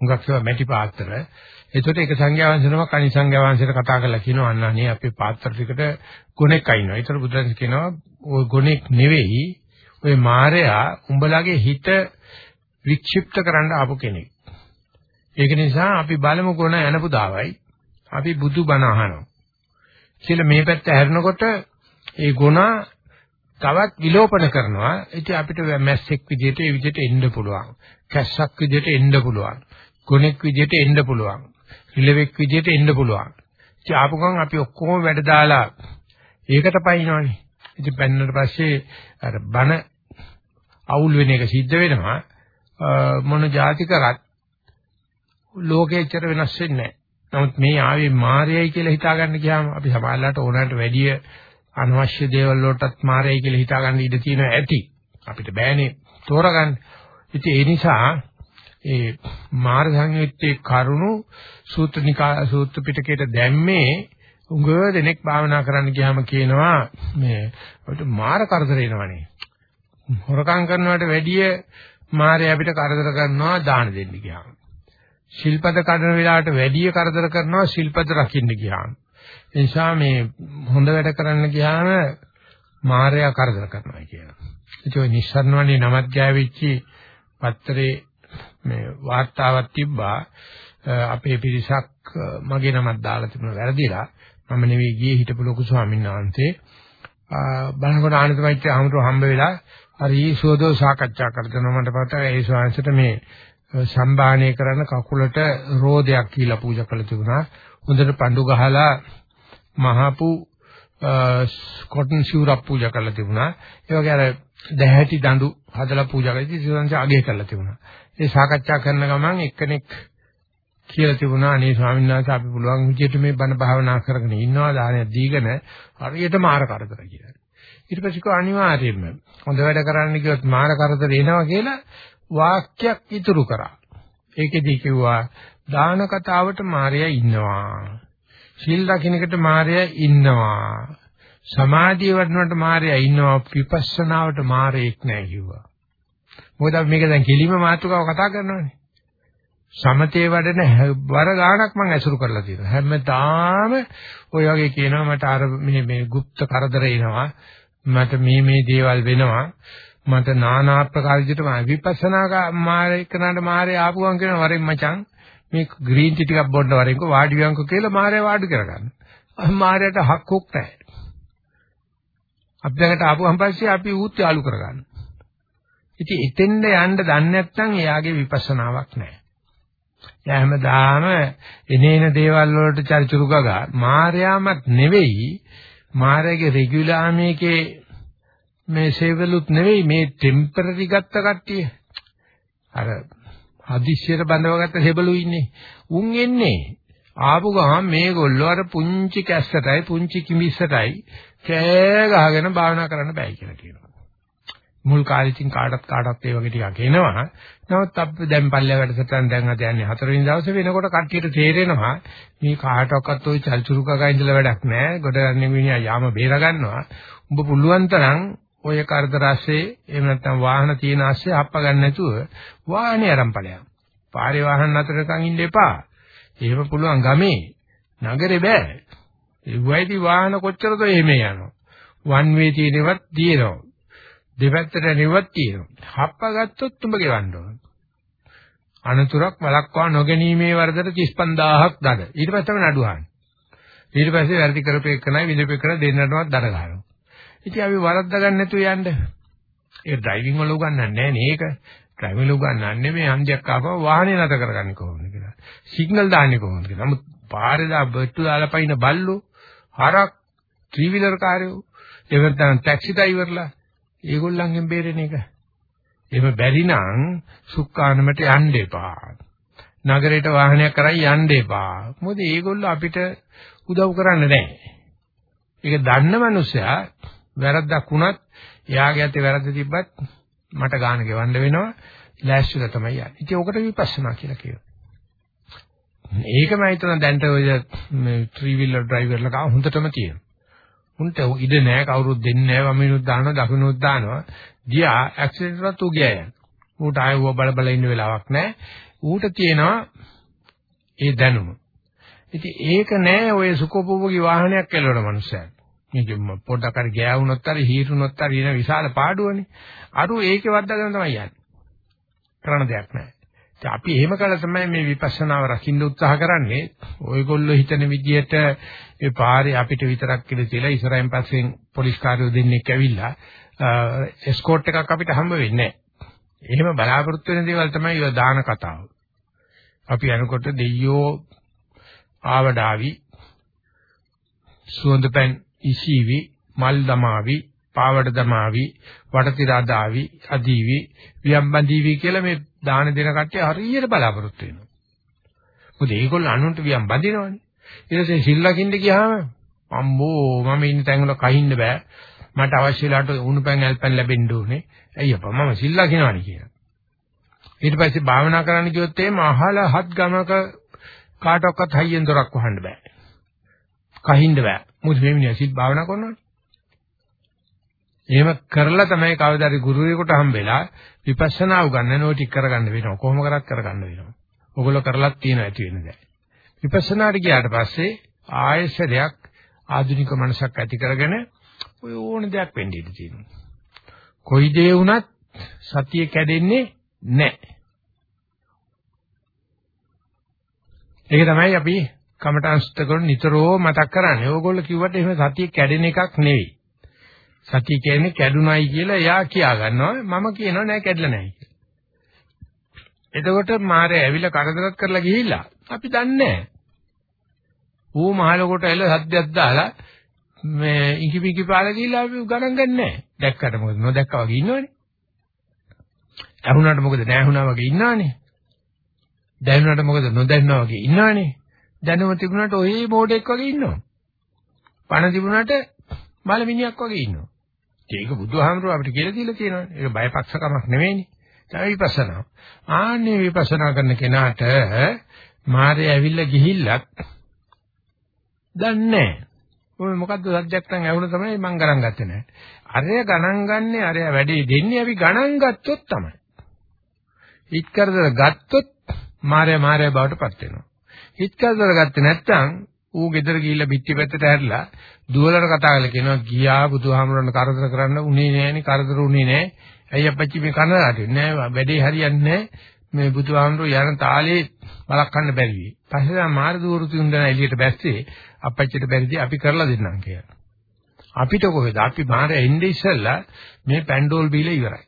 හුඟක් ඒවා මැටි පාත්‍ර. ඒකට එක සංඝයා වහන්සේනම කණි සංඝයා වහන්සේට කතා කරලා කියනවා අන්න අනේ අපේ පාත්‍ර ටිකට ගොනෙක් අයින්නවා. ඒතර බුදුරජාණන් කියනවා ওই ගොනෙක් නෙවෙයි ඔය මායයා උඹලාගේ හිත වික්ෂිප්ත කරන්න ආපු කෙනෙක්. ඒක නිසා අපි බලමු කොන යනපුදාවයි අපි බුදු බණ අහනවා. කියලා මේ පැත්ත හැරෙනකොට ඒ ගුණා තවත් විලෝපන කරනවා. ඉතින් අපිට මැස්සෙක් විදිහට ඒ විදිහට එන්න පුළුවන්. කැස්සක් විදිහට එන්න පුළුවන්. ගුණෙක් විදිහට එන්න පුළුවන්. රිලෙවෙක් විදිහට එන්න පුළුවන්. ඉතින් ආපු ගමන් අපි ඔක්කොම වැඩ දාලා ඒකට පයින්නවනේ. ඉතින් පෙන්නට පස්සේ අර බණ අවුල් වෙන එක සිද්ධ වෙනවා. මොන જાති කරත් ලෝකෙච්චර වෙනස් වෙන්නේ නැහැ. නමුත් මේ ආවේ මායයයි කියලා හිතා ගන්න ගියාම අපි සමාජලට ඕනෑමට වැඩිය අනවශ්‍ය දේවල් වලටත් මායයි කියලා හිතා ගන්න ඉඩ තියෙනවා ඇති. අපිට බෑනේ තෝරගන්න. ඉතින් ඒ නිසා ඒ මාර සංයුත්තේ කරුණු සූත්‍රනිකා සූත්‍ර පිටකයට දැම්මේ උඟ දෙනෙක් භාවනා කරන්න ගියාම කියනවා මේ අපිට මාර කරදර එනවනේ. හොරකම් කරනවට වැඩිය මාරය අපිට කරදර කරනවා දාන දෙන්න ගියාම. ශිල්පද කඩන වෙලාවට වැඩි කරදර කරනවා ශිල්පද රකින්න ගියාම. ඒ නිසා මේ හොඳ වැඩ කරන්න ගියාම මායя කරදර කරනවා කියනවා. ඒක ඔය නිස්සාරණවන්නේ නමත් ගෑවිච්චි පත්‍රේ මේ වාර්තාවක් තිබ්බා අපේ පිරිසක් මගේ නමක් දාලා තිබුණා වැරදිලා මම නෙවෙයි ගියේ හිටපු ලොකු ස්වාමීන් වහන්සේ බලනකොට ආනන්දමයිත්‍ය අහමුතු හම්බ වෙලා හරි සුවදෝ සාකච්ඡා කරනවා මට පස්සේ ඒ ස්වාමීන්ට මේ සම්බාහනය කරන කකුලට රෝදයක් කියලා පූජා කළ තිබුණා. හොඳට පඳු ගහලා මහපු කොටන් සිවුරක් පූජා කරලා තිබුණා. ඒ වගේ අර දැහැටි දඬු හදලා පූජා කරලා ඉතින් අගය කරලා තිබුණා. ඒ සාකච්ඡා කරන ගමන් එක්කෙනෙක් කියලා තිබුණා අනේ ස්වාමීන් වහන්සේ අපි පුළුවන් විදිහට මේ බණ භාවනා කරගෙන ඉන්නවා දානයක් දීගෙන හරියට මාර කරදර කියලා. ඊට පස්සේ කෝ අනිවාර්යයෙන්ම හොඳ වැඩ කරන්න කිව්වොත් මාන කරදර එනවා කියලා වාක්‍යයක් ඉතුරු කරා. ඒකෙදි කිව්වා දාන කතාවට මායя ඉන්නවා. සිල් රකින්නකට මායя ඉන්නවා. සමාධිය වඩනකට මායя ඉන්නවා. විපස්සනාවට මායෙක් නැහැ කිව්වා. මොකද අපි මේක දැන් කෙලිම මාතෘකාව කතා කරනවානේ. සමතේ වැඩන වර ගාණක් මම ඇසුරු කරලා තියෙනවා. හැමදාම ඔය වගේ කියනවා මට අර මේ මේ গুপ্ত කරදර එනවා. මට මේ මේ දේවල් වෙනවා. මට নানা ආකාර විදිහට විපස්සනා මාරේ කනට මාරේ ආපුවම් කියන වරෙන් මචං මේ ග්‍රීන් ටී ටිකක් බොන්න වරෙන්කෝ වාඩි වියන්කෝ කියලා මාරේ වාඩි කරගන්න. මාරයට හක්කුක් නැහැ. අපි ළඟට ආපුවම් පස්සේ අපි ඌත් යාලු කරගන්න. ඉතින් එතෙන්ද යන්න දන්නේ නැත්නම් එයාගේ විපස්සනාවක් නැහැ. එයා හැමදාම එනේන දේවල් වලට චරිචුරු ගගා මායාමත් නෙවෙයි මායාගේ රෙගියුලාමේකේ මේ සේවලුත් නෙවෙයි මේ ටෙම්පරරි ගත්ත කට්ටිය. අර හදිස්සියට බඳවගත්ත සෙබළු ඉන්නේ. උන් එන්නේ ආපු ගමන් මේගොල්ලෝ අර පුංචි කැස්සටයි පුංචි කිමිස්සටයි කෑ ගහගෙන භාවනා කරන්න බෑ කියලා කියනවා. මුල් කාලෙකින් කාටත් කාටත් ඒ වගේ ටිකක් එනවා. නමුත් අපි දැන් පල්ලෙ වැඩසටහන දැන් අද යන්නේ හතරවෙනි දවසේ වෙනකොට කට්ටියට තේරෙනවා මේ කාටවත් ওই චල්චුරුකගා ඉඳලා වැඩක් නැහැ. ගොඩ යන්නේ මිනිහා යාම බේර ගන්නවා. උඹ පුළුවන් තරම් ඔය කරදරස්සේ එහෙම නැත්නම් වාහන තියෙන ASCII හප්ප ගන්න නැතුව වාහනේ අරන් ඵලයන්. පාරේ වාහන නතරකම් ඉන්න එපා. එහෙම පුළුවන් ගමේ නගරේ බෑ. ඒ වයිදී වාහන කොච්චරද එහෙම යනවා. වන් වේ තියෙනවත් තියෙනවා. දෙපැත්තට නෙවත් තියෙනවා. හප්ප ගත්තොත් උඹ ගෙවන්න ඕන. අනතුරක් වළක්වා නොගැනීමේ වරදට 35000ක් දඩ. ඊට පස්සේ තමයි නඩුවහන්නේ. ඊට පස්සේ වැරදි කරපේකනයි විදපේකන දෙන්නටවත් දඩ ගන්නවා. ඉතින් අපි වරද්දා ගන්න නැතුව යන්න. ඒ ඩ්‍රයිවිං වල උගන්වන්නේ නැහැ නේ ඒක. ඩ්‍රයිවිං වල උගන්වන්නේ මේ හන්දියක් ආපුවා වාහනේ නැත කරගන්නේ කොහොමද කියලා. සිග්නල් දාන්නේ කොහොමද කියලා. නමුත් පාරේ දා බට්ටු දාලා පයින් බල්ලෝ, හරක්, ත්‍රිවිලර් කාර්යෝ, එහෙම නැත්නම් ටැක්සි ඩ්‍රයිවර්ලා ඒගොල්ලන්ගෙන් බේරෙන එක. එහෙම බැරි නම් සුක්කානමට යන්න එපා. නගරයට වාහනයක් කරයි යන්න එපා. මොකද ඒගොල්ලෝ අපිට උදව් කරන්නේ නැහැ. ඒක දන්න මනුස්සයා වැරද්දක් වුණත් එයාගේ අතේ වැරද්ද තිබ්බත් මට ගාන ගෙවන්න වෙනවා. ලෑස්තිලා තමයි යන්නේ. ඉතින් ඔකට විපස්සනා කියලා කියනවා. ඒකම හිතන දැන්ට ඔය මේ ත්‍රී වීලර් ඩ්‍රයිවර්ලා හොඳටම තියෙනවා. උන්ට ඉඩ නැහැ කවුරුත් දෙන්නේ නැහැ වමිනුත් දානවා දකුණුත් දානවා. ගියා ඇක්සිඩන්ට්වත් ඌ ගියා යන. ඌට ආයෙව බල බල ඉන්න වෙලාවක් නැහැ ඌට තියෙනවා ඒ දැනුම. ඉතින් ඒක නෑ ඔය සුකෝපෝපෝගේ වාහනයක් කෙලවන මනුස්සයෙක් මේක පොඩ්ඩක් හරි ගෑවුනොත් හරි හීරුනොත් හරි එන විශාල පාඩුවනේ. අරු ඒකේ වද්දාගෙන තමයි යන්නේ. කරන්න දෙයක් නැහැ අපි එහෙම කළා තමයි මේ විපස්සනාව රකින්න උත්සාහ කරන්නේ. ඔයගොල්ලෝ හිතන විදිහට ඒ පාරේ අපිට විතරක් කියලා තියලා ඉස්සරහින් පස්සෙන් පොලිස් කාර්යෝ දෙන්නෙක් ඇවිල්ලා එස්කෝට් එකක් අපිට හම්බ වෙන්නේ එහෙම බලාපොරොත්තු වෙන දේවල් තමයි ඔය දාන කතාව. අපි යනකොට දෙයියෝ ආවඩාවි සුවඳපෙන් ඉසීවි මල් දමාවි පාවඩ දමාවි වටතිරා දාවි අදීවි වියම්බඳීවි කියලා මේ දාන දෙන කට්ටිය හරියට බලාපොරොත්තු වෙනවා. මොකද ඒගොල්ලෝ අනුන්ට වියම් බඳිනවනේ. ඊට පස්සේ සිල් ලකින්න ගියාම අම්බෝ මම ඉන්න තැන් වල කහින්න බෑ. මට අවශ්‍ය වෙලාවට උණු පැන් ඇල්පැන් ලැබෙන්න ඕනේ. ඇයි අප්පා මම සිල් ලකිනවනේ කියලා. ඊට පස්සේ භාවනා කරන්න ගියොත් එහෙම අහලා හත් ගමක කාටවත් හයියෙන් දොරක් වහන්න බෑ. කහින්න බෑ. මොකද මේ මිනිහා සිල් භාවනා කරනවනේ. එහෙම කරලා තමයි කවදාරි ගුරුවරයෙකුට හම්බෙලා විපස්සනා උගන්නන ඔය ටික කරගන්න වෙනවා. කොහොම කරත් කරගන්න වෙනවා. ඔගොල්ලෝ කරලත් තියෙනවා ඇති වෙන දේ. විපස්සනාට ගියාට පස්සේ ආයශරයක් ආධුනික මනසක් ඇති කරගෙන ඔය ඕන දෙයක් වෙන්න ඉඩ තියෙනවා. කොයි දේ වුණත් සතිය කැඩෙන්නේ නැහැ. ඒක තමයි අපි කමඨාන්ස්ත කරන නිතරම මතක් කරන්නේ. ඕගොල්ලෝ කිව්වට එහෙම සතිය කැඩෙන එකක් නෙවෙයි. සතිය කියන්නේ කැඩුනයි කියලා එයා කියා ගන්නවා මම කියනවා නෑ කැඩලා නෑ කියලා. එතකොට මාරේ ඇවිල්ලා කරදරත් කරලා ගිහිල්ලා අපි දන්නේ නෑ. ඌ මහලකොට එළ සද්දයක් දාලා මේ ඉඟිපිඟි පාලා ගිහිල්ලා අපි ගණන් ගන්නෑ. දැක්කට මොකද නොදැක්කා වගේ ඉන්නවනේ. ඇහුණාට මොකද නැහැ වගේ ඉන්නවනේ. දැනුණාට මොකද නොදැන්නා වගේ ඉන්නවනේ. දැනුම තිබුණාට ඔය මෝඩෙක් වගේ ඉන්නවා. පණ තිබුණාට මලමිනියක් වගේ ඉන්නවා. ඒක බුදුහාමුදුරුවෝ අපිට කියලා දීලා තියෙනවා. ඒක බයපක්ෂකමක් නෙවෙයිනේ. ඒක විපස්සනා. ආන්නේ විපස්සනා කරන කෙනාට මාරේ ඇවිල්ලා ගිහිල්ලත් දන්නේ නැහැ. ඔය මොකද්ද සද්දයක් නම් ඇහුණ තමයි මං ගණන් ගත්තේ නැහැ. අරය ගණන් ගන්නේ අරය වැඩි දෙන්නේ අපි ගණන් ගත්තොත් තමයි. හිත කරදර ගත්තොත් මායя මායя බවට පත් වෙනවා. හිත කරදර ගත්තේ නැත්නම් ඌ ගෙදර ගිහිල්ලා පිටි පැත්තට හැරිලා දුවලට කතා කරලා කියනවා ගියා බුදුහාමුදුරන් කරදර කරන්න උනේ නෑනේ කරදර උනේ නෑ. ඇයි අපච්චි මේ කනරාට නෑ වැඩේ හරියන්නේ නෑ. මේ බුදුහාමුදුරු යන තාලේ බලක් ගන්න බැරි වෙයි. පස්සේ මාර දూరుතු උන්දන එළියට බැස්සේ අපච්චිට බැරිදී අපි කරලා දෙන්නම් කියලා. අපිට කොහෙද අපි මාර එන්නේ ඉස්සෙල්ලා මේ පැන්ඩෝල් බීලා ඉවරයි.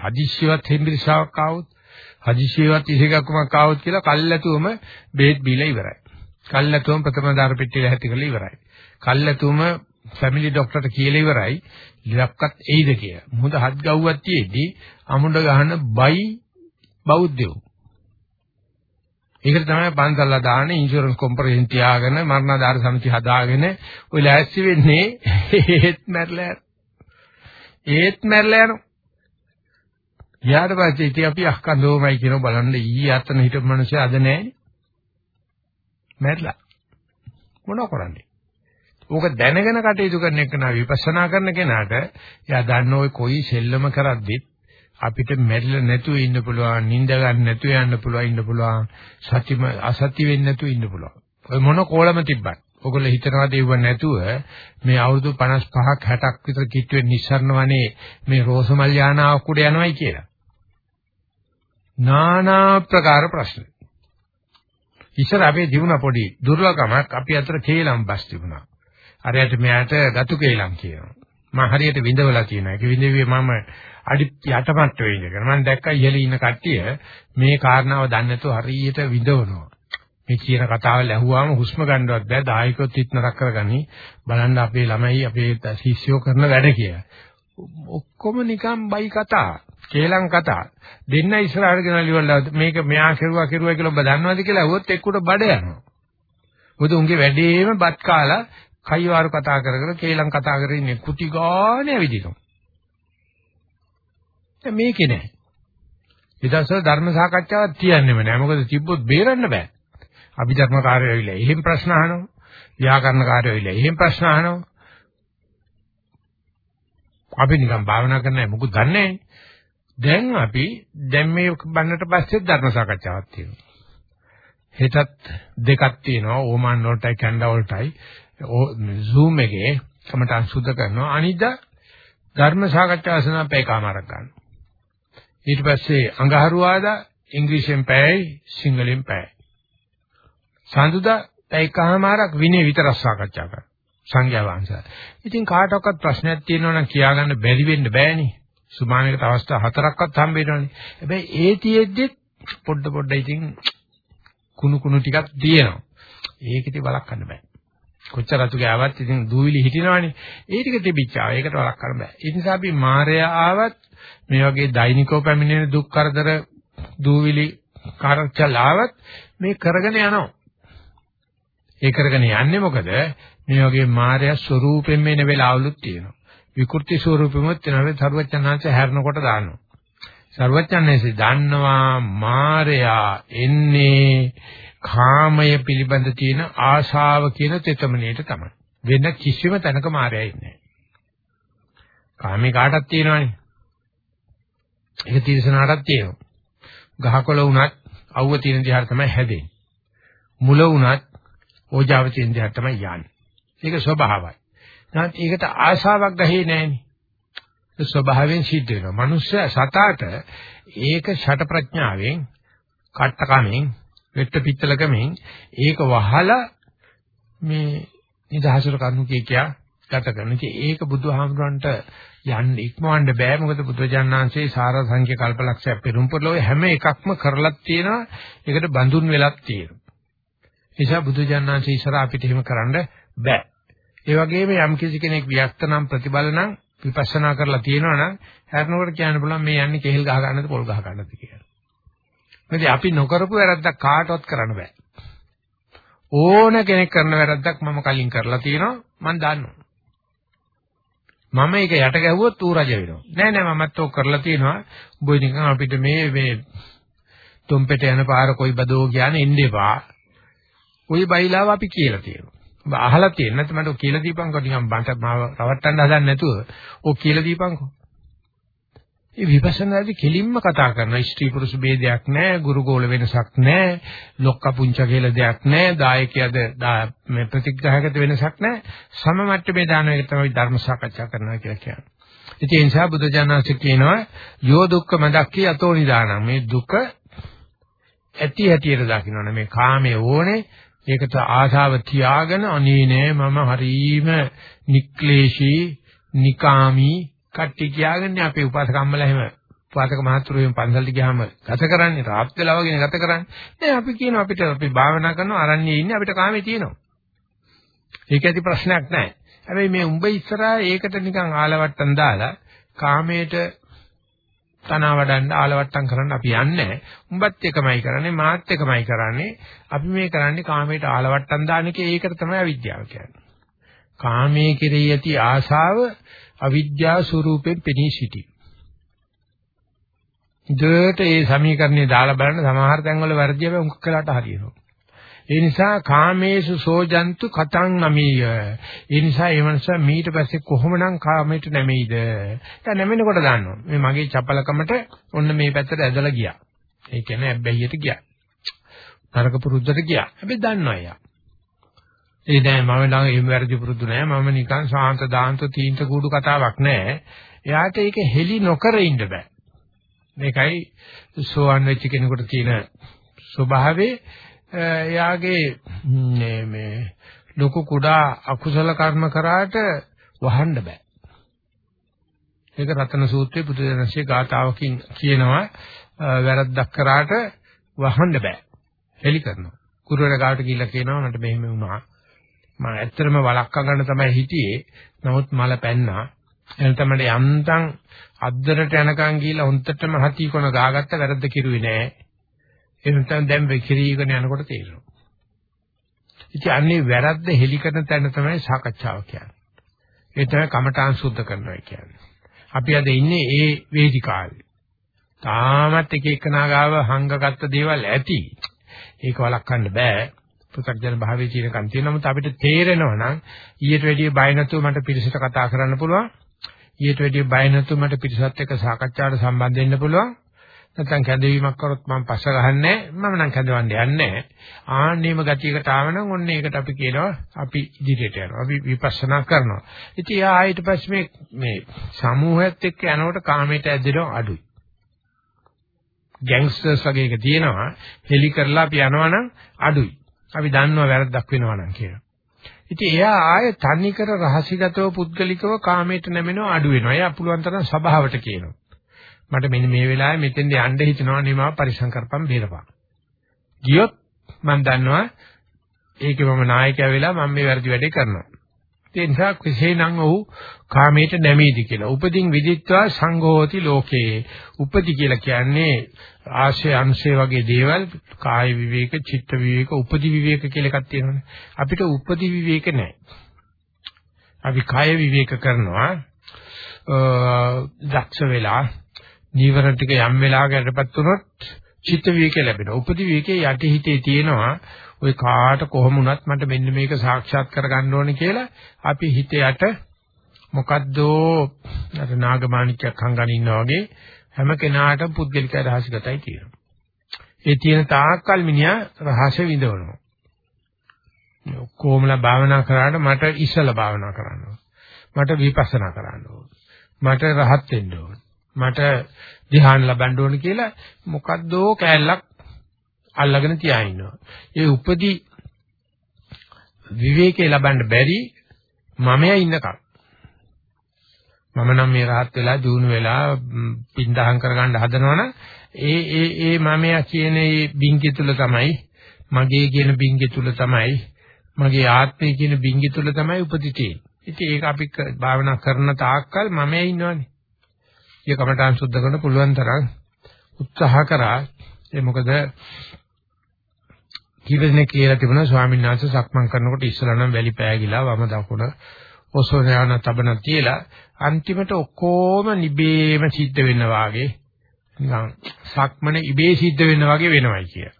හදිස්සියවත් හෙම්බිරිසාවක් ආවොත් හදිස්සියවත් ඉහිගක්කමක් ආවොත් කියලා කල්ැතුවම බේත් බීලා ඉවරයි. කල්ැතුවම ප්‍රථම දාර පෙට්ටිය හැටි කරලා ඉවරයි. කල්ැතුවම ෆැමිලි ડોක්ටර්ට කියලා ඉවරයි. ඉලක්කත් එයිද කියලා. මොකද හත් ගව්වක් තියේදී අමුඩ ගහන බයි බෞද්ධයෝ. ඒකට තමයි පන්සල්ලා දාන්නේ ඉන්ෂුරන්ස් කොම්පරේෂන් තියාගෙන මරණාධාර සමිති හදාගෙන ඔය ලෑස්ති වෙන්නේ ඒත් මැරලා ඒත් මැරලා යනවා. ඊට පස්සේ ඉතින් අපි අහකඳෝමයි කියන බලන්න ඊයේ අතන හිටපු මිනිස්සු අද නැහැ. මැරිලා. මොනව කරන්නේ? ඕක දැනගෙන කටයුතු කරන එක නා විපස්සනා කරන කෙනාට එයා දන්න ඔය කොයි සෙල්ලම කරද්දිත් අපිට මැරිලා නැතුව ඉන්න පුළුවන්, නිින්ද ගන්න නැතුව යන්න පුළුවන්, ඉන්න පුළුවන්, සත්‍යම අසත්‍ය වෙන්නේ නැතුව ඉන්න පුළුවන්. ඔය මොන කෝලම තිබ්බත් ඔගොල්ලෝ හිතනවා දෙව්ව නැතුව මේ අවුරුදු 55ක් 60ක් විතර කිට්ටුවේ නිස්සරණ වනේ මේ රෝසමල් යානාවක් උඩ යනවයි කියලා. නානා ප්‍රකාර ප්‍රශ්න. ඉස්සර අපේ ජීවන පොඩි දුර්ලභකමක් අපි අතර කේලම් බස් තිබුණා. අරයට මෙයාට ගතු කේලම් කියනවා. මම හරියට විඳවලා තියෙනවා. ඒක විඳෙවියේ මම අඩි යටමට්ට වෙ ඉඳගෙන මම දැක්කා ඉහළ ඉන්න කට්ටිය මේ කාරණාව දන්නේ නැතුව හරියට විඳවනවා. මේ කියන කතාවල් ඇහුවාම හුස්ම ගන්නවත් බෑ. දායකයොත් හිට නරක කරගනි. බලන්න අපේ ළමයි අපේ ශිෂ්‍යෝ කරන වැඩ කියලා. ඔක්කොම නිකන් බයි කතා. කේලම් කතා. දෙන්න ඉස්සරහට ගෙනල්ලිවලා මේක මෙයා කෙරුවා කෙරුවා කියලා ඔබ දන්නවද කියලා අහුවොත් එක්කුට බඩ යනවා. මොකද උන්ගේ වැඩේම බත් කාලා කයිවාරු කතා කර කර කේලම් කතා කරගෙන ඉන්නේ කුටි ගානේ ඇවිදිනවා. දැන් මේකේ නෑ. ඊදස්සල ධර්ම සාකච්ඡාවක් තියන්නෙම නෑ. මොකද තිබ්බොත් බේරන්න බෑ. අභිධර්ම කාර්යය ඇවිල්ලා එහෙම ප්‍රශ්න අහනවා. ව්‍යාකරණ කාර්යය ඇවිල්ලා එහෙම ප්‍රශ්න අහනවා. අපි නිකන් භාවනා කරන්නේ මොකුත් දන්නේ නැහැ. දැන් අපි දැන් මේ බන්නට පස්සේ ධර්ම සාකච්ඡාවක් තියෙනවා. හෙටත් දෙකක් තියෙනවා ඕමන් වලටයි කැනඩා වලටයි Zoom එකේ කමටන් සුද්ධ කරනවා. අනිද්දා ධර්ම සාකච්ඡාව සඳහා පැයකමාරක් ගන්නවා. ඊට පස්සේ අඟහරුවාදා ඉංග්‍රීසියෙන් පැයයි සිංහලෙන් පැයයි. සඳුදා පැයකමාරක් විනය විතර සාකච්ඡා කරනවා. සංඝයා වහන්සේ. ඉතින් කාටවත් ප්‍රශ්නයක් තියෙනවා නම් කියාගන්න බැරි වෙන්න බෑනේ. සුමානයකට අවස්ථා හතරක්වත් හම්බ වෙනවනේ. හැබැයි ඒ තියෙද්දි පොඩ පොඩ ඉතින් කුණු කුණු ටිකක් තියෙනවා. ඒක ඉතින් බලක් ගන්න බෑ. කොච්චර අතු ගෑවත් ඉතින් දූවිලි හිටිනවනේ. ඒ ටික තිබිච්චා. ඒකට බලක් කරන්න බෑ. ඒ නිසා අපි මායя ආවත් මේ වගේ දෛනිකව පැමිණෙන දුක් කරදර දූවිලි කාරච්චලාවත් මේ කරගෙන යනවා. ඒ කරගෙන යන්නේ මොකද? මේ වගේ මායя ස්වરૂපයෙන් මෙන්න වෙලාවලුත් තියෙනවා. විකෘති ස්වරූපෙම තනරේ සර්වඥාන්ත හැරෙනකොට දානවා. සර්වඥාන්සේ දන්නවා මායයා එන්නේ කාමය පිළිබඳ තියෙන ආශාව කියන තෙතමනේට තමයි. වෙන කිසිම තැනක මායя ඉන්නේ නැහැ. කාමේ කාටක් තියෙනවනේ. ඒක තීර්ෂණාටක් තියෙනවා. ගහකොළ වුණත් අවුව තියෙන දිහාට තමයි හැදෙන්නේ. මුල වුණත් ඕජාව තියෙන දිහාට තමයි යන්නේ. ඒක ස්වභාවයි. නැත් ඒකට ආශාවක් ගහේ නැහෙනේ. ඒ ස්වභාවයෙන් සිද්ධ වෙනවා. මනුෂ්‍ය සතාට ඒක ෂට ප්‍රඥාවෙන් කට්ටකමෙන් වෙට්ට පිටලකමෙන් ඒක වහලා මේ නිදහසට කරුණු කිය කියා ගත කරන. ඉතින් ඒක බුදුහාමුදුරන්ට යන්න ඉක්මවන්න බෑ මොකද බුදුජානනාංශයේ සාර සංඛ්‍ය කල්පලක්ෂය පෙරම්පරලෝ හැම එකක්ම කරලත් තියෙනවා. ඒකට බඳුන් වෙලක් තියෙනවා. නිසා බුදුජානනාංශය ඉස්සර අපිට එහෙම කරන්න බෑ. ඒ වගේම යම් කිසි කෙනෙක් වික්ත නම් ප්‍රතිබල නම් විපස්සනා කරලා තියෙනවා නම් හැරනකොට කියන්න පුළුවන් මේ යන්නේ කෙහෙල් ගහ ගන්නද පොල් ගහ ගන්නද කියලා. මොකද අපි නොකරපු වැරද්දක් කාටවත් කරන්න බෑ. ඕන කෙනෙක් කරන වැරද්දක් මම කලින් කරලා තියෙනවා මම දන්නවා. මම ඒක යට ගැහුවොත් ඌ රජ වෙනවා. නෑ නෑ මමත් ඕක කරලා තියෙනවා. උඹ නිකන් අපිට මේ මේ තුම්පෙට යන පාර කොයි බදෝ කියන්නේ ඉන්න එපා. ওই බයිලාව අපි කියලා තියෙනවා. ඔබ අහලා තියෙන නැත්නම් මට කියලා දීපන්කෝ නිකන් බන්ට මාව රවට්ටන්න හදන්නේ නැතුව. ඔක් කියලා දීපන්කෝ. මේ විපස්සනාදී කෙලින්ම කතා කරනවා. ස්ත්‍රී පුරුෂ ભેදයක් නැහැ ගුරුගෝල වෙනසක් නැහැ ලොක්ක පුංචා කියලා දෙයක් නැහැ දායකයද මේ ප්‍රතිග්‍රහයකට වෙනසක් නැහැ. සම මට්ටමේ දාන එක තමයි ධර්ම සාකච්ඡා කරනවා කියලා කියන්නේ. ඉතින් ඒ නිසා බුදුජානක කියනවා යෝ දුක්ඛ මදක්ඛී අතෝ නිදානං. මේ දුක ඇති හැටියට දකින්නවනේ. මේ කාමයේ ඕනේ ඒකට ආශාව තියාගෙන අනේ නෑ මම හරීම නික්ලේශී නිකාමී කට්ටි කියාගන්නේ අපේ උපාසකම්මලා එහෙම උපාසක මහතුරුයන් පන්සලට ගියාම ගත කරන්නේ රාත් වෙලා වගේ ගත කරන්නේ. නෑ අපි කියනවා අපිට අපි භාවනා කරනවා අරන්නේ ඉන්නේ අපිට කාමේ තියෙනවා. ඒක ඇති ප්‍රශ්නයක් නෑ. හැබැයි මේ උඹ ඉස්සරහා ඒකට නිකන් ආලවට්ටම් දාලා කාමයට තනවා වඩන්න ආලවට්ටම් කරන්න අපි යන්නේ උඹත් එකමයි කරන්නේ මාත් එකමයි කරන්නේ අපි මේ කරන්නේ කාමයට ආලවට්ටම් දාන එකේ ඒකට තමයි අවිද්‍යාව කියන්නේ කාමයේ කෙරෙහි ඇති ආශාව අවිද්‍යාව ස්වરૂපයෙන් පෙනී සිටි. දෙයට ඒ සමීකරණය දාලා බලන්න සමහර තැන්වල වැරදි වෙයි උන්ක කළාට හරියනවා. ඒ නිසා කාමේසු සෝජන්තු කතං නමීය. ඒ නිසා ඒ මනුස්සයා මීට පස්සේ කොහොමනම් කාමයට නැමෙයිද? දැන් නැමෙනකොට දන්නවා. මේ මගේ චපලකමට ඔන්න මේ පැත්තට ඇදලා ගියා. ඒ කියන්නේ ඇබ්බැහියට ගියා. නරක පුරුද්දට ගියා. හැබැයි දන්නවා එයා. ඒ නෑ මම ළඟ එහෙම වැරදි පුරුදු නෑ මම නිකන් ශාන්ත දාන්ත තීන්ත කූඩු කතාවක් නෑ එයාට ඒක හෙලි නොකර ඉන්න බෑ මේකයි සෝවන් වෙච්ච කෙනෙකුට තියෙන ස්වභාවයේ එයාගේ මේ මේ ලොකු කුඩා අකුසල කර්ම කරාට වහන්න බෑ ඒක රතන සූත්‍රයේ බුදුදහමේ ගාතාවකින් කියනවා වැරද්දක් කරාට වහන්න බෑ හෙලි කරනවා කුරුවර ගාවට ගිහිල්ලා කියනවා මට මෙහෙම වුණා මම ඇත්තටම වලක්වා ගන්න තමයි හිටියේ. නමුත් මල පැන්නා. එහෙනම් තමයි යන්තම් අද්දරට යනකම් ගිහිල්ලා හොන්තටම හති කොන ගාගත්ත වැරද්ද කිරුවේ නෑ. එහෙනම් දැන් වෙකිරීගෙන යනකොට තේරෙනවා. ඉතින් අන්නේ වැරද්ද හෙලි කරන තැන තමයි සාකච්ඡාව කියන්නේ. ඒ තමයි කමඨාන් සුද්ධ කරනවා කියන්නේ. අපි අද ඉන්නේ ඒ වේදිකාවේ. තාමත් එක එක නාගාව හංගගත්ත දේවල් ඇති. ඒක වළක්වන්න බෑ. පෘථග්ජන භාවයේ තියෙනකන් තියෙනවා. නමුත් අපිට තේරෙනවා නම් ඊට වැඩිය බය නැතුව මට පිරිසට කතා කරන්න පුළුවන්. ඊට වැඩිය බය නැතුව මට පිරිසත් එක්ක සාකච්ඡාවට සම්බන්ධ වෙන්න පුළුවන්. නැත්නම් කැඳවීමක් කරොත් මම පස්ස ගහන්නේ මම නම් කැඳවන්න යන්නේ ආන්නේම ගතියකට ආවනම් ඔන්න ඒකට අපි කියනවා අපි ඉදිරියට යනවා. අපි විපස්සනා කරනවා. ඉතින් ආ ඊට පස්සේ මේ මේ සමූහයත් එක්ක යනකොට කාමයට ඇදෙනවා අඩුයි. ගෑන්ග්ස්ටර්ස් වගේ එක තියෙනවා. හෙලි කරලා අපි යනවනම් අඩුයි. අපි දන්නවා වැරද්දක් වෙනවා නම් කියලා. ඉතින් එයා ආයේ තනිකර රහසිගතව පුද්ගලිකව කාමයට නැමෙනව අඩු වෙනවා. එයා පුළුවන් තරම් සබාවට කියනවා. මට මෙන්න මේ වෙලාවේ මෙතෙන්ද යන්න හිතනවා නේ මාව පරිසම් කරපම් බේරපන්. ගියොත් මම දන්නවා ඒකේ මම නායකයා වෙලා මම මේ වැරදි වැඩේ කරනවා. ඒ නිසා කෙසේනම් ඔහු කාමයට නැමෙයිද කියලා. උපදින් විදිත්වා සංඝෝති ලෝකේ. උපදි කියලා කියන්නේ ආශය අනුශය වගේ දේවල් කාය විවේක, චිත්ත විවේක, උපදි විවේක කියලා එකක් තියෙනවානේ. අපිට උපදි විවේක නැහැ. අපි කාය විවේක කරනවා දක්ෂ වෙලා නීවරණ ටික යම් වෙලාවකටපත් වුණොත් චිත්ත විවේක ලැබෙනවා. උපදි විවේකයේ යටි හිතේ තියෙනවා ওই කාට කොහොම වුණත් මට මෙන්න මේක සාක්ෂාත් කරගන්න ඕනේ කියලා අපි හිත යට මොකද්දෝ අර නාගමාණික්යක් හංගන ඉන්නා වගේ හැම කෙනාටම පුද්ගලික රහසිගතයි තියෙනවා. ඒ තියෙන තාක්කල් මිනිහා රහස විඳවනවා. කොහොමලා භාවනා කරාට මට ඉස්සලා භාවනා කරන්න මට විපස්සනා කරන්න මට රහත් වෙන්න ඕන. මට ධ්‍යාන ලබන්න ඕන කියලා මොකද්දෝ කෑල්ලක් අල්ලගෙන තියා ඉන්නවා. ඒ උපදී විවේකේ ලබන්න බැරි මමයා ඉන්නකම්. මම නම් මේ rahat වෙලා ජූණු වෙලා පින්දහම් කරගන්න හදනවනම් ඒ ඒ ඒ මමයා කියන ඒ බින්ගි තුල තමයි මගේ කියන බින්ගි තුල තමයි මගේ ආත්මය කියන බින්ගි තුල තමයි උපදී තියෙන්නේ. ඉතින් ඒක අපි භාවනා කරන තාක්කල් මමයා ඉන්නවනේ. ඒ කමඨාන් සුද්ධ කරන පුළුවන් තරම් උත්සාහ කරා ඒ මොකද කීපදෙනෙක් කියලා තිබුණා ස්වාමීන් වහන්සේ සක්මන් කරනකොට ඉස්සලා නම් වැලි පෑගිලා වම දකුණ ඔසවන යන තබන තියලා අන්තිමට ඔක්කොම නිබේම සිද්ධ වෙන්න වාගේ නිකන් සක්මන ඉබේ සිද්ධ වෙන්න වගේ වෙනවයි කිය.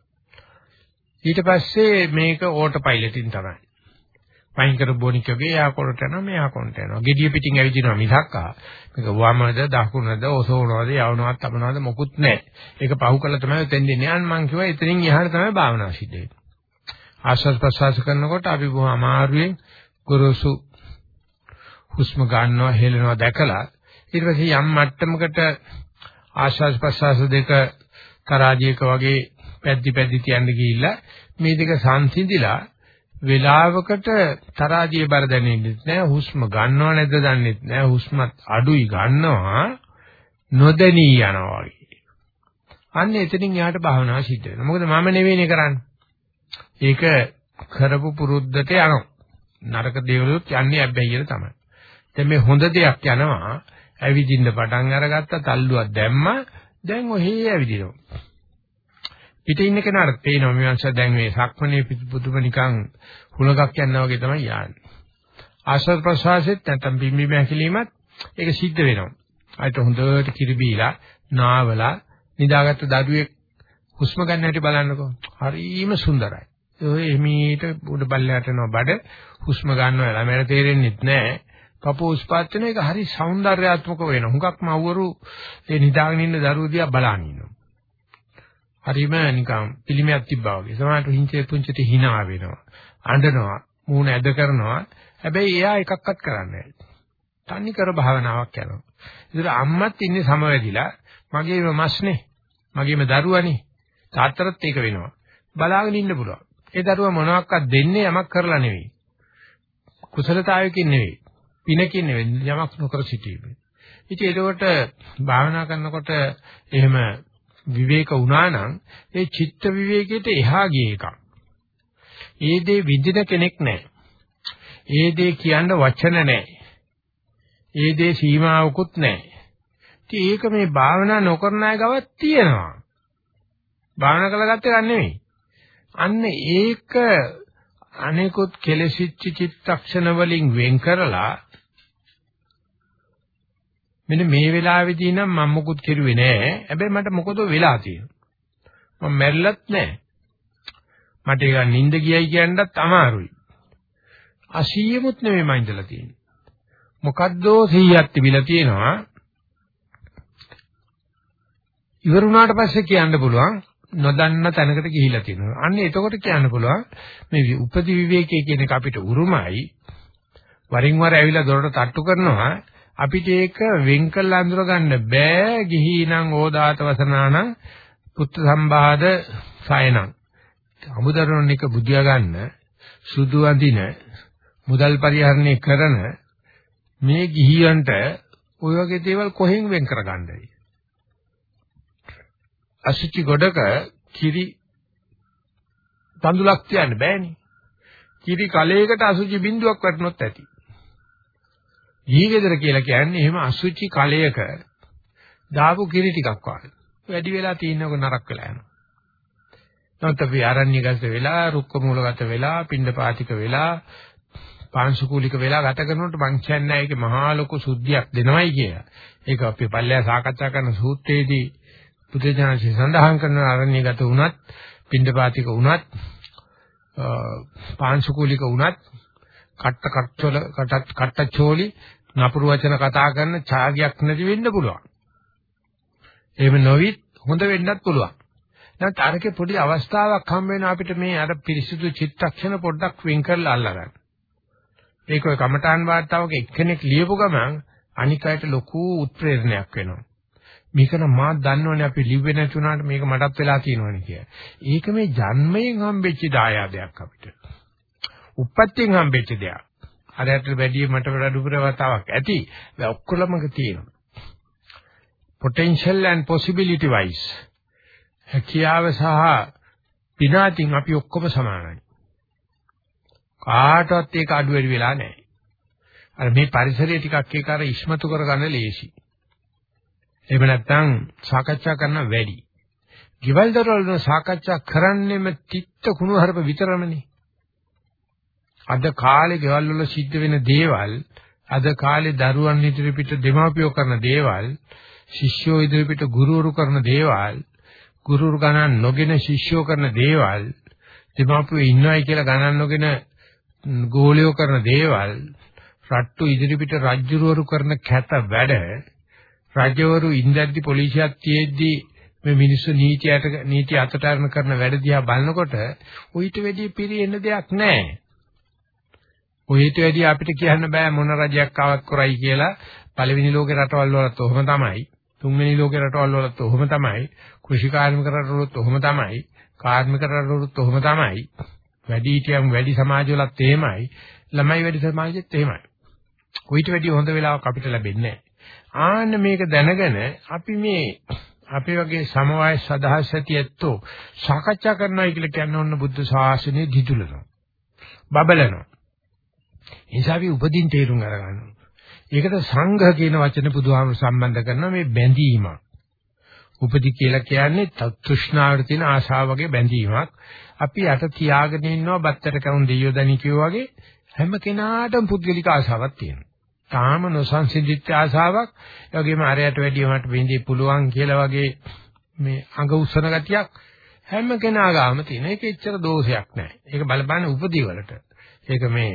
ඊට පස්සේ මේක ඕටෝ පයිලට්ින් තමයි. වයින් කර බොනිකගේ යා කොරට යනවා මෙයා කොරට යනවා. gediya පිටින් ඇවිදිනවා මිසක්කා. මේක වමද දකුණද ඔසවනවද යවනවද තබනවද මොකුත් නැහැ. ඒක පහු කළා තමයි තෙන් දෙන්නේ. අන් මං කිව්වා එතනින් එහාට තමයි භාවනාව සිද්ධ වෙන්නේ. ආශ්වාස ප්‍රශ්වාස කරනකොට අපි බොහොම අමාරුවෙන් ගුරුසු හුස්ම ගන්නවා හෙලනවා දැකලා ඊට පස්සේ යම් මට්ටමකට ආශ්වාස ප්‍රශ්වාස දෙක තරාජයක වගේ පැද්දි පැද්දි තියන්න ගිහිල්ලා මේ දෙක සංසිඳිලා වේලාවකට තරාජිය බර දැනෙන්නේ නැහැ හුස්ම ගන්නව නැද්ද දන්නේ නැහැ හුස්මත් අඩුයි ගන්නවා නොදැනී යනවා වගේ. අන්න එතනින් යාට භාවනාව සිද්ධ වෙනවා. මොකද මම නෙවෙයිනේ කරන්නේ. ඒක කරපු පුරුද්දට යනවා. නරක දේවලුත් යන්නේ අබ්බැහියට තමයි. දැන් මේ හොඳ දෙයක් යනවා. ඇවිදින්න පටන් අරගත්තා තල්ලුවක් දැම්මා. දැන් ඔහේ ඇවිදිනවා. පිටේ ඉන්න කෙනාට පේනවා මේ අංශය දැන් මේ සක්මණේ පිටුපුදුම නිකන් හුලඟක් යනවා වගේ තමයි යන්නේ. ආශ්‍රද ප්‍රසවාසෙත් නැත්නම් බිම්බි මැකිලීමත් ඒක සිද්ධ වෙනවා. අයිට හොඳට කිරිබීලා නාවලා නිදාගත්ත දරුවෙක් හුස්ම ගන්න හැටි බලන්නකෝ. හරිම සුන්දරයි. ඒ එමීට උඩ බල්ලයට යනවා බඩ හුස්ම ගන්නවා ළමයට තේරෙන්නේත් නැහැ. කපෝ උස්පාත් වෙන එක හරි సౌందర్యාත්මක වෙනවා. හුඟක් මව්වරු ඒ නිදාගෙන ඉන්න දරුවෝ දිහා බලන් ඉන්නවා. හරිම නිකන් පිළිමයක් තිබ්බා වගේ. සමහරට හිංචේ පුංචිට hina වෙනවා. අඬනවා, මූණ ඇද කරනවා. හැබැයි එයා එකක්වත් කරන්නේ නැහැ. තනි කර භාවනාවක් කරනවා. ඒතර අම්මත් ඉන්නේ සමවැදිලා මගේම මස්නේ. මගේම දරුවනේ. තාත්තටත් ඒක වෙනවා. බලාගෙන ඉන්න පුළුවන්. ඒ දරුවා මොනවාක්වත් දෙන්නේ යමක් කරලා නෙවෙයි. කුසලතාවයකින් නෙවෙයි. පිනකින් නෙවෙයි. යමක් නොකර සිටීම. ඉතින් ඒකට භාවනා කරනකොට එහෙම විවේක වුණා නම් ඒ චිත්ත විවේකයට එහා ගිය එකක්. ඒ දේ විඳින කෙනෙක් නැහැ. ඒ දේ කියන්න වචන නැහැ. ඒ දේ සීමාවකුත් නැහැ. ඉතින් ඒක මේ භාවනා නොකරන අය ගාවත් තියෙනවා. භාවනා කළා ගත්තේ ගන්න නෙමෙයි. අන්න ඒක අනෙකුත් කෙලෙසිච්ච චිත්තක්ෂණ වලින් වෙන් කරලා මෙන්න මේ වෙලාවේදී නම් මම මොකුත් කෙරුවේ නෑ. හැබැයි මට මොකද වෙලා තියෙන්නේ. මම මැරිලත් නෑ. මට ඒක නිින්ද ගියයි කියන්නත් අමාරුයි. අසීයමුත් නෙමෙයි මම ඉඳලා තියෙන්නේ. මොකද්දෝ 100ක් තිබිලා තියෙනවා. ඉවරුණාට පස්සේ කියන්න පුළුවන් නොදන්න තැනකට ගිහිලා තියෙනවා. අන්න එතකොට කියන්න පුළුවන් මේ උපදි විවේකයේ කියන එක අපිට උරුමයි. වරින් වර ඇවිල්ලා දොරට තට්ටු කරනවා. අපිට ඒක වෙන් කළ අඳුර ගන්න බෑ. ගිහිනම් ඕදාත වසනානම් පුත්ත සම්බාධ සයනම් අමුදරුවන් එක බුදියා ගන්න සුදු අඳින මුදල් පරිහරණය කරන මේ ගිහියන්ට ඔය වගේ දේවල් කොහෙන් වෙන් කරගන්නද? අසුචි ගොඩක කිරි තඳුලක් තියන්න බෑනේ. කිරි කලයකට අසුචි බින්දුවක් වටනොත් ඇති. ජීවිතර කියලා කියන්නේ එහෙම අසුචි කලයක දාපු කිරි ටිකක් වගේ. වැඩි වෙලා තියෙනක නරක වෙලා යනවා. නැත්නම් අපි ආරණ්‍යගත වෙලා, රුක්ක මූලගත වෙලා, පිණ්ඩපාතික වෙලා, පාංශුකූලික වෙලා ගත කරනකොට මං කියන්නේ ඒකේ මහා ලොකු සුද්ධියක් දෙනවයි කියලා. ඒක අපි පල්ලෙහා සාකච්ඡා කරන සූත්‍රයේදී බුදුජානකී සඳහන් කරන ආරණ්‍යගත වුණත්, පිණ්ඩපාතික වුණත්, පාංශුකූලික වුණත් කට්ට කට්ටවල කටත් කට්ටචෝලි නපුරු වචන කතා කරන ඡාගයක් නැති වෙන්න පුළුවන්. එහෙම නොවිත් හොඳ වෙන්නත් පුළුවන්. දැන් තරකේ පොඩි අවස්ථාවක් හම් වෙන අපිට මේ අර පිරිසිදු චිත්තක්ෂණ පොඩ්ඩක් වෙන් කරලා අල්ලගන්න. ඒක ඔය කමඨාන් වාර්තාවක එක්කෙනෙක් ලියපු ගමන් අනික් අයට ලොකු උත්ප්‍රේරණයක් වෙනවා. මේක නම් මා දන්නවනේ අපි ලිව්වේ නැති වුණාට මේක මටත් වෙලා තියෙනවනේ කියලා. ඒක මේ ජන්මයෙන් හම්බෙච්ච දායාදයක් අපිට. උප්පත්තියෙන් හම්බෙච්ච දෙයක්. අරයට වැඩි මට වඩා දුරවතාවක් ඇති. ඒ ඔක්කොලමක තියෙනවා. potential and possibility wise හැකියාව සහ පිනාතින් අපි ඔක්කොම සමානයි. කාටවත් ඒක අඩු වැඩි වෙලා නැහැ. අර මේ පරිසරය ටිකක් ඒක අර ඉස්මතු කරගන්න ලේසි. එහෙම නැත්නම් සාකච්ඡා කරන වැඩි. ගෙවල් දරවල සාකච්ඡා කරන්නෙම තිත්ත කුණු හරප විතරමනේ. අද කාලේ ගෙවල් වල සිද්ධ වෙන දේවල් අද කාලේ දරුවන් ඉදිරිපිට දෙමාපියෝ කරන දේවල් ශිෂ්‍යෝ ඉදිරිපිට ගුරුවරු කරන දේවල් ගුරුවරු ගණන් නොගෙන ශිෂ්‍යෝ කරන දේවල් දෙමාපියෝ ඉන්නවයි කියලා ගණන් නොගෙන ගෝලියෝ කරන දේවල් රට්ටු ඉදිරිපිට රජ්ජුරුවරු කරන කැත වැඩ රජවරු ඉන්දද්දි පොලිසියක් තියෙද්දි මේ මිනිස්සු නීතියට නීති අතට අරන කරන වැඩ දිහා බලනකොට උහිට වැඩි පිරෙන්න දෙයක් නැහැ. උහිට වැඩි අපිට කියන්න බෑ මොන රජයක් ආවක් කරයි කියලා පළවෙනි ලෝකේ රටවල් වලත් ඔහොම තමයි. තුන්වෙනි ලෝකේ රටවල් වලත් ඔහොම තමයි. කෘෂි කාර්මික රටවලත් ඔහොම තමයි. කාර්මික රටවලත් ඔහොම තමයි. වැඩි හිටියම් වැඩි සමාජවලත් එහෙමයි. ළමයි වැඩි සමාජෙත් එහෙමයි. කොයිට වැඩි හොඳ වෙලාවක් අපිට ලැබෙන්නේ ආන්න මේක දැනගෙන අපි මේ අපි වගේ සමවයස් සදහස් ඇති ඇත්තෝ සාකච්ඡා කරනවා කියලා කියන්නේ ඔන්න බුද්ධ ශාසනය දිදුලනවා. බබලනවා. ඒ නිසා අපි උපදින් තේරුම් අරගන්නවා. ඒකට සංඝ කියන වචන බුදුහාම සම්බන්ධ කරන මේ බැඳීම. උපදි කියලා කියන්නේ තෘෂ්ණාවට තියෙන ආශාව වගේ බැඳීමක්. අපි යට තියාගෙන ඉන්නවා බත්තර කවුන් දෙයියෝ දනි වගේ හැම කෙනාටම පුද්ගලික ආශාවක් තියෙනවා. තාම නොසන්සිඳිච්ච ආශාවක්, ඒ වගේම අරයට වැඩිය මට වෙන්නේ පුළුවන් කියලා වගේ මේ අඟ උස්සන ගතියක් හැම කෙනා ගාම තියෙන. ඒක එච්චර දෝෂයක් නෑ. ඒක බලපන්න උපදී වලට. ඒක මේ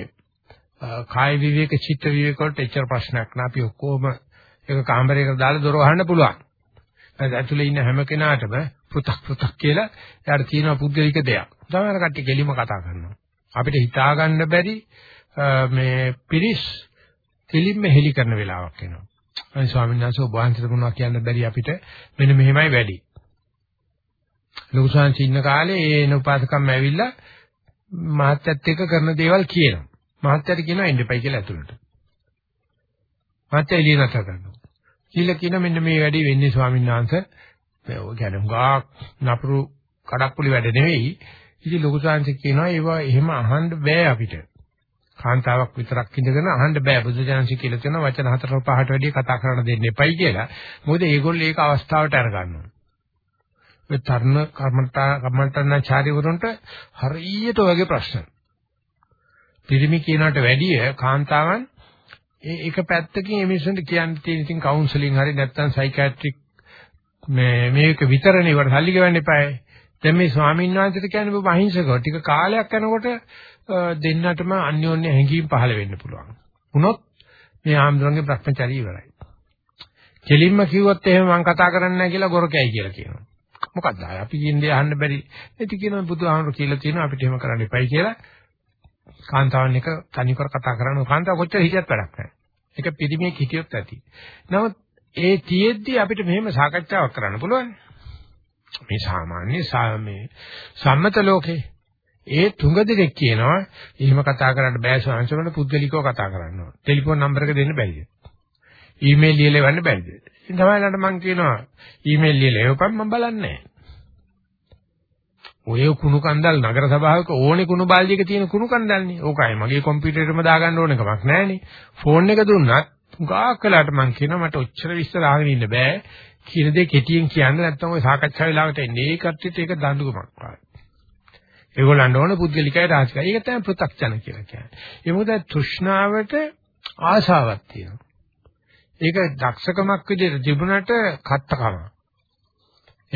කාය විවේක, චිත්ත විවේක වලට එච්චර ප්‍රශ්නයක් නෑ. අපි ඔක්කොම ඒක කාමරයකට දාලා දොර වහන්න පුළුවන්. ඇතුලේ ඉන්න හැම කෙනාටම පුතක් පුතක් කියලා එයාට තියෙන පුද්ගලික දෙයක්. තමයි කට්ටිය කෙලිම කතා කරනවා. අපිට හිතා ගන්න බැරි මේ පිරිස් කෙලින්ම හෙලි කරන වෙලාවක් එනවා. අනේ ස්වාමීන් වහන්සේ ඔබ වහන්සේට මොනවා කියන්න බැරි අපිට මෙන්න මෙහෙමයි වැඩි. ලොකු සංසි ඉන්න කාලේ ඒ එන උපාසකම් ඇවිල්ලා මහත්යත් එක්ක කරන දේවල් කියනවා. මහත්යට කියනවා එන්න එපයි කියලා ඇතුළට. මහත්ය එළිය නැත කරනවා. කියලා කියන මෙන්න මේ වැඩි වෙන්නේ ස්වාමීන් වහන්සේ මේ ඔය කියන්නේ හුඟා නපුරු කඩප්පුලි වැඩ නෙවෙයි. ඉතින් ලොකු සංසි කියනවා ඒවා එහෙම අහන්න බෑ අපිට. කාන්තාවක් විතරක් ඉඳගෙන අහන්න බෑ බුදුජානසී කියලා තියෙන වචන හතර පහට වැඩිය කතා කරන්න දෙන්න එපයි කියලා. මොකද ඒගොල්ලෝ ඒක අවස්ථාවට අරගන්නවා. ඒ තරණ කර්මන්තා කර්මන්තනාචාර්යවරුන්ට හරියට ඔයගේ ප්‍රශ්න. පිරිමි කියනකට වැඩිය කාන්තාවන් ඒ එක පැත්තකින් මේ මිනිස්සුන්ට කියන්න තියෙන ඉතින් කවුන්සලින් හරි නැත්නම් සයිකියාට්‍රික් මේ මේක විතරනේ ඉවර සල්ලි ගෙවන්න එපායි. දැන් මේ ස්වාමීන් වහන්සේට කියන්නේ ඔබ අහිංසකව ටික කාලයක් යනකොට දෙන්නටම අන්‍යෝන්‍ය හැඟීම් පහළ වෙන්න පුළුවන්. වුණොත් මේ ආම්දුරන්ගේ භ්‍රමචාරී ඉවරයි. කෙලින්ම කිව්වොත් එහෙම මම කතා කරන්නේ නැහැ කියලා ගොරකයි කියලා කියනවා. මොකක්ද ආය අපි කියන්නේ අහන්න බැරි. ඉතින් කියනවා බුදුහාමුදුරු කියලා තියෙනවා අපිට එහෙම කරන්න එපයි කියලා. කාන්තාවන් එක තනිකර කතා කරනවා. කාන්තාව කොච්චර හිටියත් වැඩක් නැහැ. ඒක පිළිමියෙක් හිටියොත් ඇති. නමුත් ඒ තියෙද්දි අපිට මෙහෙම සාකච්ඡාවක් කරන්න පුළුවන්. මේ සාමාන්‍ය මේ සම්මත ලෝකේ ඒ තුඟ දෙනෙක් කියනවා එහෙම කතා කරන්න බෑ සංසමන පුද්ගලිකව කතා කරන්න ඕන. ටෙලිෆෝන් නම්බර් එක දෙන්න බැරිද? ඊමේල් ලියලා එවන්න බැරිද? ඉතින් තමයිලට මම කියනවා ඊමේල් ලියලා එවපන් මම බලන්නේ ඔය කුණු කන්දල් නගර සභාවක ඕනේ කුණු බාල්දියක තියෙන කුණු කන්දල්නේ. ඕකයි මගේ කම්පියුටරෙම දාගන්න ඕන කමක් නැහනේ. ෆෝන් එක දුන්නත් ගාක් වෙලාට මම කියනවා මට ඔච්චර විස්තර අහගෙන ඉන්න බෑ. කියන දේ කෙටියෙන් කියන්න නැත්නම් ඔය සාකච්ඡා වෙලාවට එන්නේ ඒ කට්ටියට ඒක දඬුකමක් වගේ. ඒගොල්ලන්ට ඕන පුද්ගලිකයි රාජිකයි. ඒක තමයි පෘථග්ජන කියලා කියන්නේ. ඒ මොකද තෘෂ්ණාවට ආශාවක් තියෙනවා. ඒක දක්ෂකමක් විදිහට තිබුණට කත්තකම.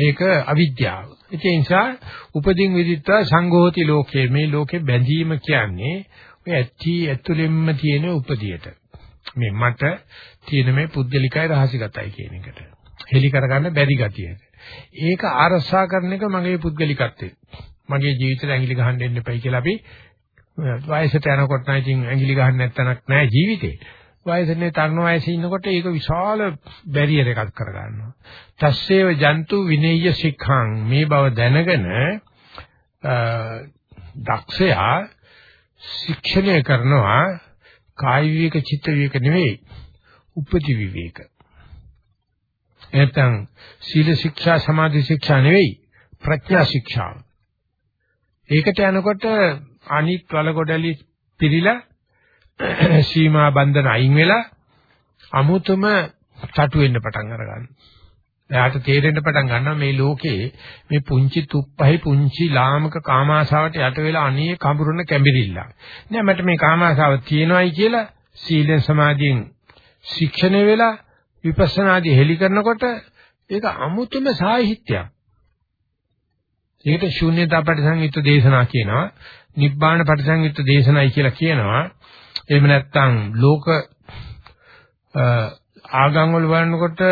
ඒක අවිද්‍යාව. ඒ නිසා උපදින් විදිත්වා සංඝෝති ලෝකේ මේ ලෝකේ බැඳීම කියන්නේ ඔය ඇත්ටි ඇතුළෙන්ම තියෙන උපදියට. මේ මට තියෙන මේ පුද්ගලිකයි රහසිගතයි කියන එකට. හෙලි කරගන්න බැරි ගතියට. ඒක ආරසා කරන එක මගේ පුද්ගලිකත්වය. මගේ ජීවිතේට ඇඟිලි ගහන්න එන්න එපයි කියලා අපි වයසට යනකොට නම් ඉතින් ඇඟිලි ගහන්න නැත්තනක් නැහැ ජීවිතේ. වයසනේ තරුණ වයසේ ඉන්නකොට ඒක විශාල බැරියර් එකක් කරගන්නවා. තස්සේව ජන්තු විනේය සික්ඛං මේ බව දැනගෙන දක්ෂයා ශික්ෂණය කරනවා කාය විවේක චිත්ත විවේක නෙවෙයි උපති විවේක. එතන සීල ශික්ෂා සමාධි ශික්ෂා නෙවෙයි ප්‍රඥා ශික්ෂා. ඒකට යනකොට අනිත් වලකොඩලි පිරීලා සීමා බන්ධන අයින් වෙලා අමුතුම තටු වෙන්න පටන් අරගන්නවා. එයාට තේරෙන්න පටන් ගන්නවා මේ ලෝකේ මේ පුංචි තුප්පහයි පුංචි ලාමක කාමාශාවට යට වෙලා අනේ කඹුරුන කැඹිරිල්ල. නෑ මට මේ කාමාශාව තියෙනවයි කියලා සීලෙන් සමාධියෙන් ශික්ෂණය වෙලා විපස්සනාදී හෙලි කරනකොට ඒක අමුතුම සාහිත්‍යයක්. ඒකට ශූන්‍යතා පරිසංයුක්ත දේශනා කියනවා. නිබ්බාන පටිසංයුත්ත දේශනයි කියලා කියනවා. එහෙම නැත්නම් ලෝක ආගම් වල බලනකොට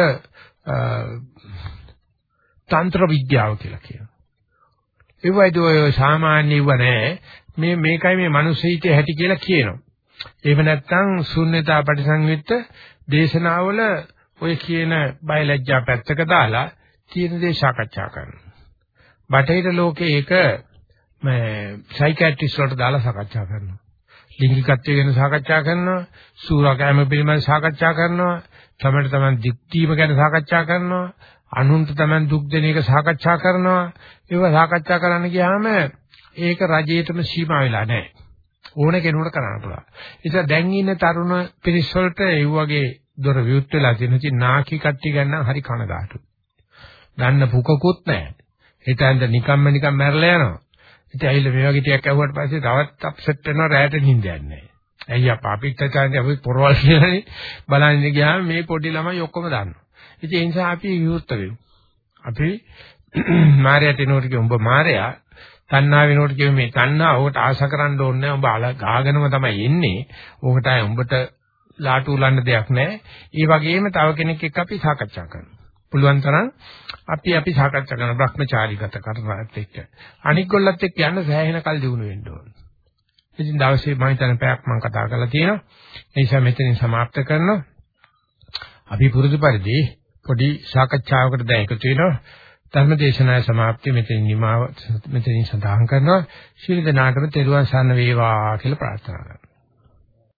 තන්ත්‍ර විද්‍යාව කියලා කියනවා. ඒ වයිද ඔය සාමාන්‍යව නෑ. මේ මේකයි මේ මිනිස් හිතේ හැටි කියලා කියනවා. එහෙම නැත්නම් ශුන්‍යතා පරිසංවිත දේශනාවල ඔය කියන බයලජ්ජා පැත්තක දාලා තියෙන දේ සාකච්ඡා කරනවා. බටහිර ලෝකේ ඒක මේ සයිකියාට්‍රිස්ට් වලට දාලා සාකච්ඡා කරනවා. ලිංගිකත්වය ගැන සාකච්ඡා කරනවා, සූරාකෑම පිළිබඳව සාකච්ඡා කරනවා, තමයි තමයි දික්ටීම ගැන සාකච්ඡා කරනවා, අනුන්ට තමයි දුක් දෙන එක සාකච්ඡා කරනවා. ඒව සාකච්ඡා කරන්න ගියාම ඒක රජයේටම සීමා වෙලා නැහැ. ඕන කෙනෙකුට කරන්න පුළුවන්. ඒ නිසා දැන් ඉන්න තරුණ පිරිස් වලට ඒ වගේ දොර විවුත් වෙලා තියෙන ඉතින් නාකි කට්ටි ගන්න හරි කනගාටු. ගන්න පුකකුත් නැහැ. හිතෙන්ද නිකම්ම නිකම් මැරලා යනවා. ඉතින් ඇවිල්ලා මේ වගේ ටිකක් ඇහුවට පස්සේ තවත් අප්සෙට් වෙනවා රැයට නිින්දයක් නැහැ. ඇයි අප අපිට තමයි අපි පොරවල් කියලානේ බලන්න ගියාම මේ පොඩි ළමයි ඔක්කොම දන්නවා. ඉතින් ඒ නිසා අපි විවුර්ත වෙමු. අපි මායයට එනකොට කිය උඹ මායයා තණ්හා වෙනකොට කිය මේ තණ්හා ඔකට ආශා කරන්න ඕනේ උඹ ගාගෙනම තමයි එන්නේ. ඕකට අය උඹට ලාටු උලන්න දෙයක් නැහැ. ඒ වගේම තව කෙනෙක් එක්ක අපි සාකච්ඡා කරනවා. පුළුවන් තරම් අපි අපි සාකච්ඡා කරන භ්‍රමචාරීගත කරනවත් එක්ක අනික් ගොල්ලත් එක්ක යන්න සෑහෙන කල් දිනු වෙන්න ඕන. ඉතින් දවසේ මම හිතන පැයක් මම කතා කරලා තියෙනවා. ඒ නිසා මෙතනින් સમાપ્ત කරනවා. අපි පුරුදු පරිදි පොඩි සාකච්ඡාවකට දැන් එකතු වෙනවා. ධර්මදේශනාවේ સમાප්තිය මෙතනින් නිමාව මෙතනින් සඳහන් කරනවා. ශීල දනාකර තෙරුවන් සරණ වේවා කියලා ප්‍රාර්ථනා කරනවා.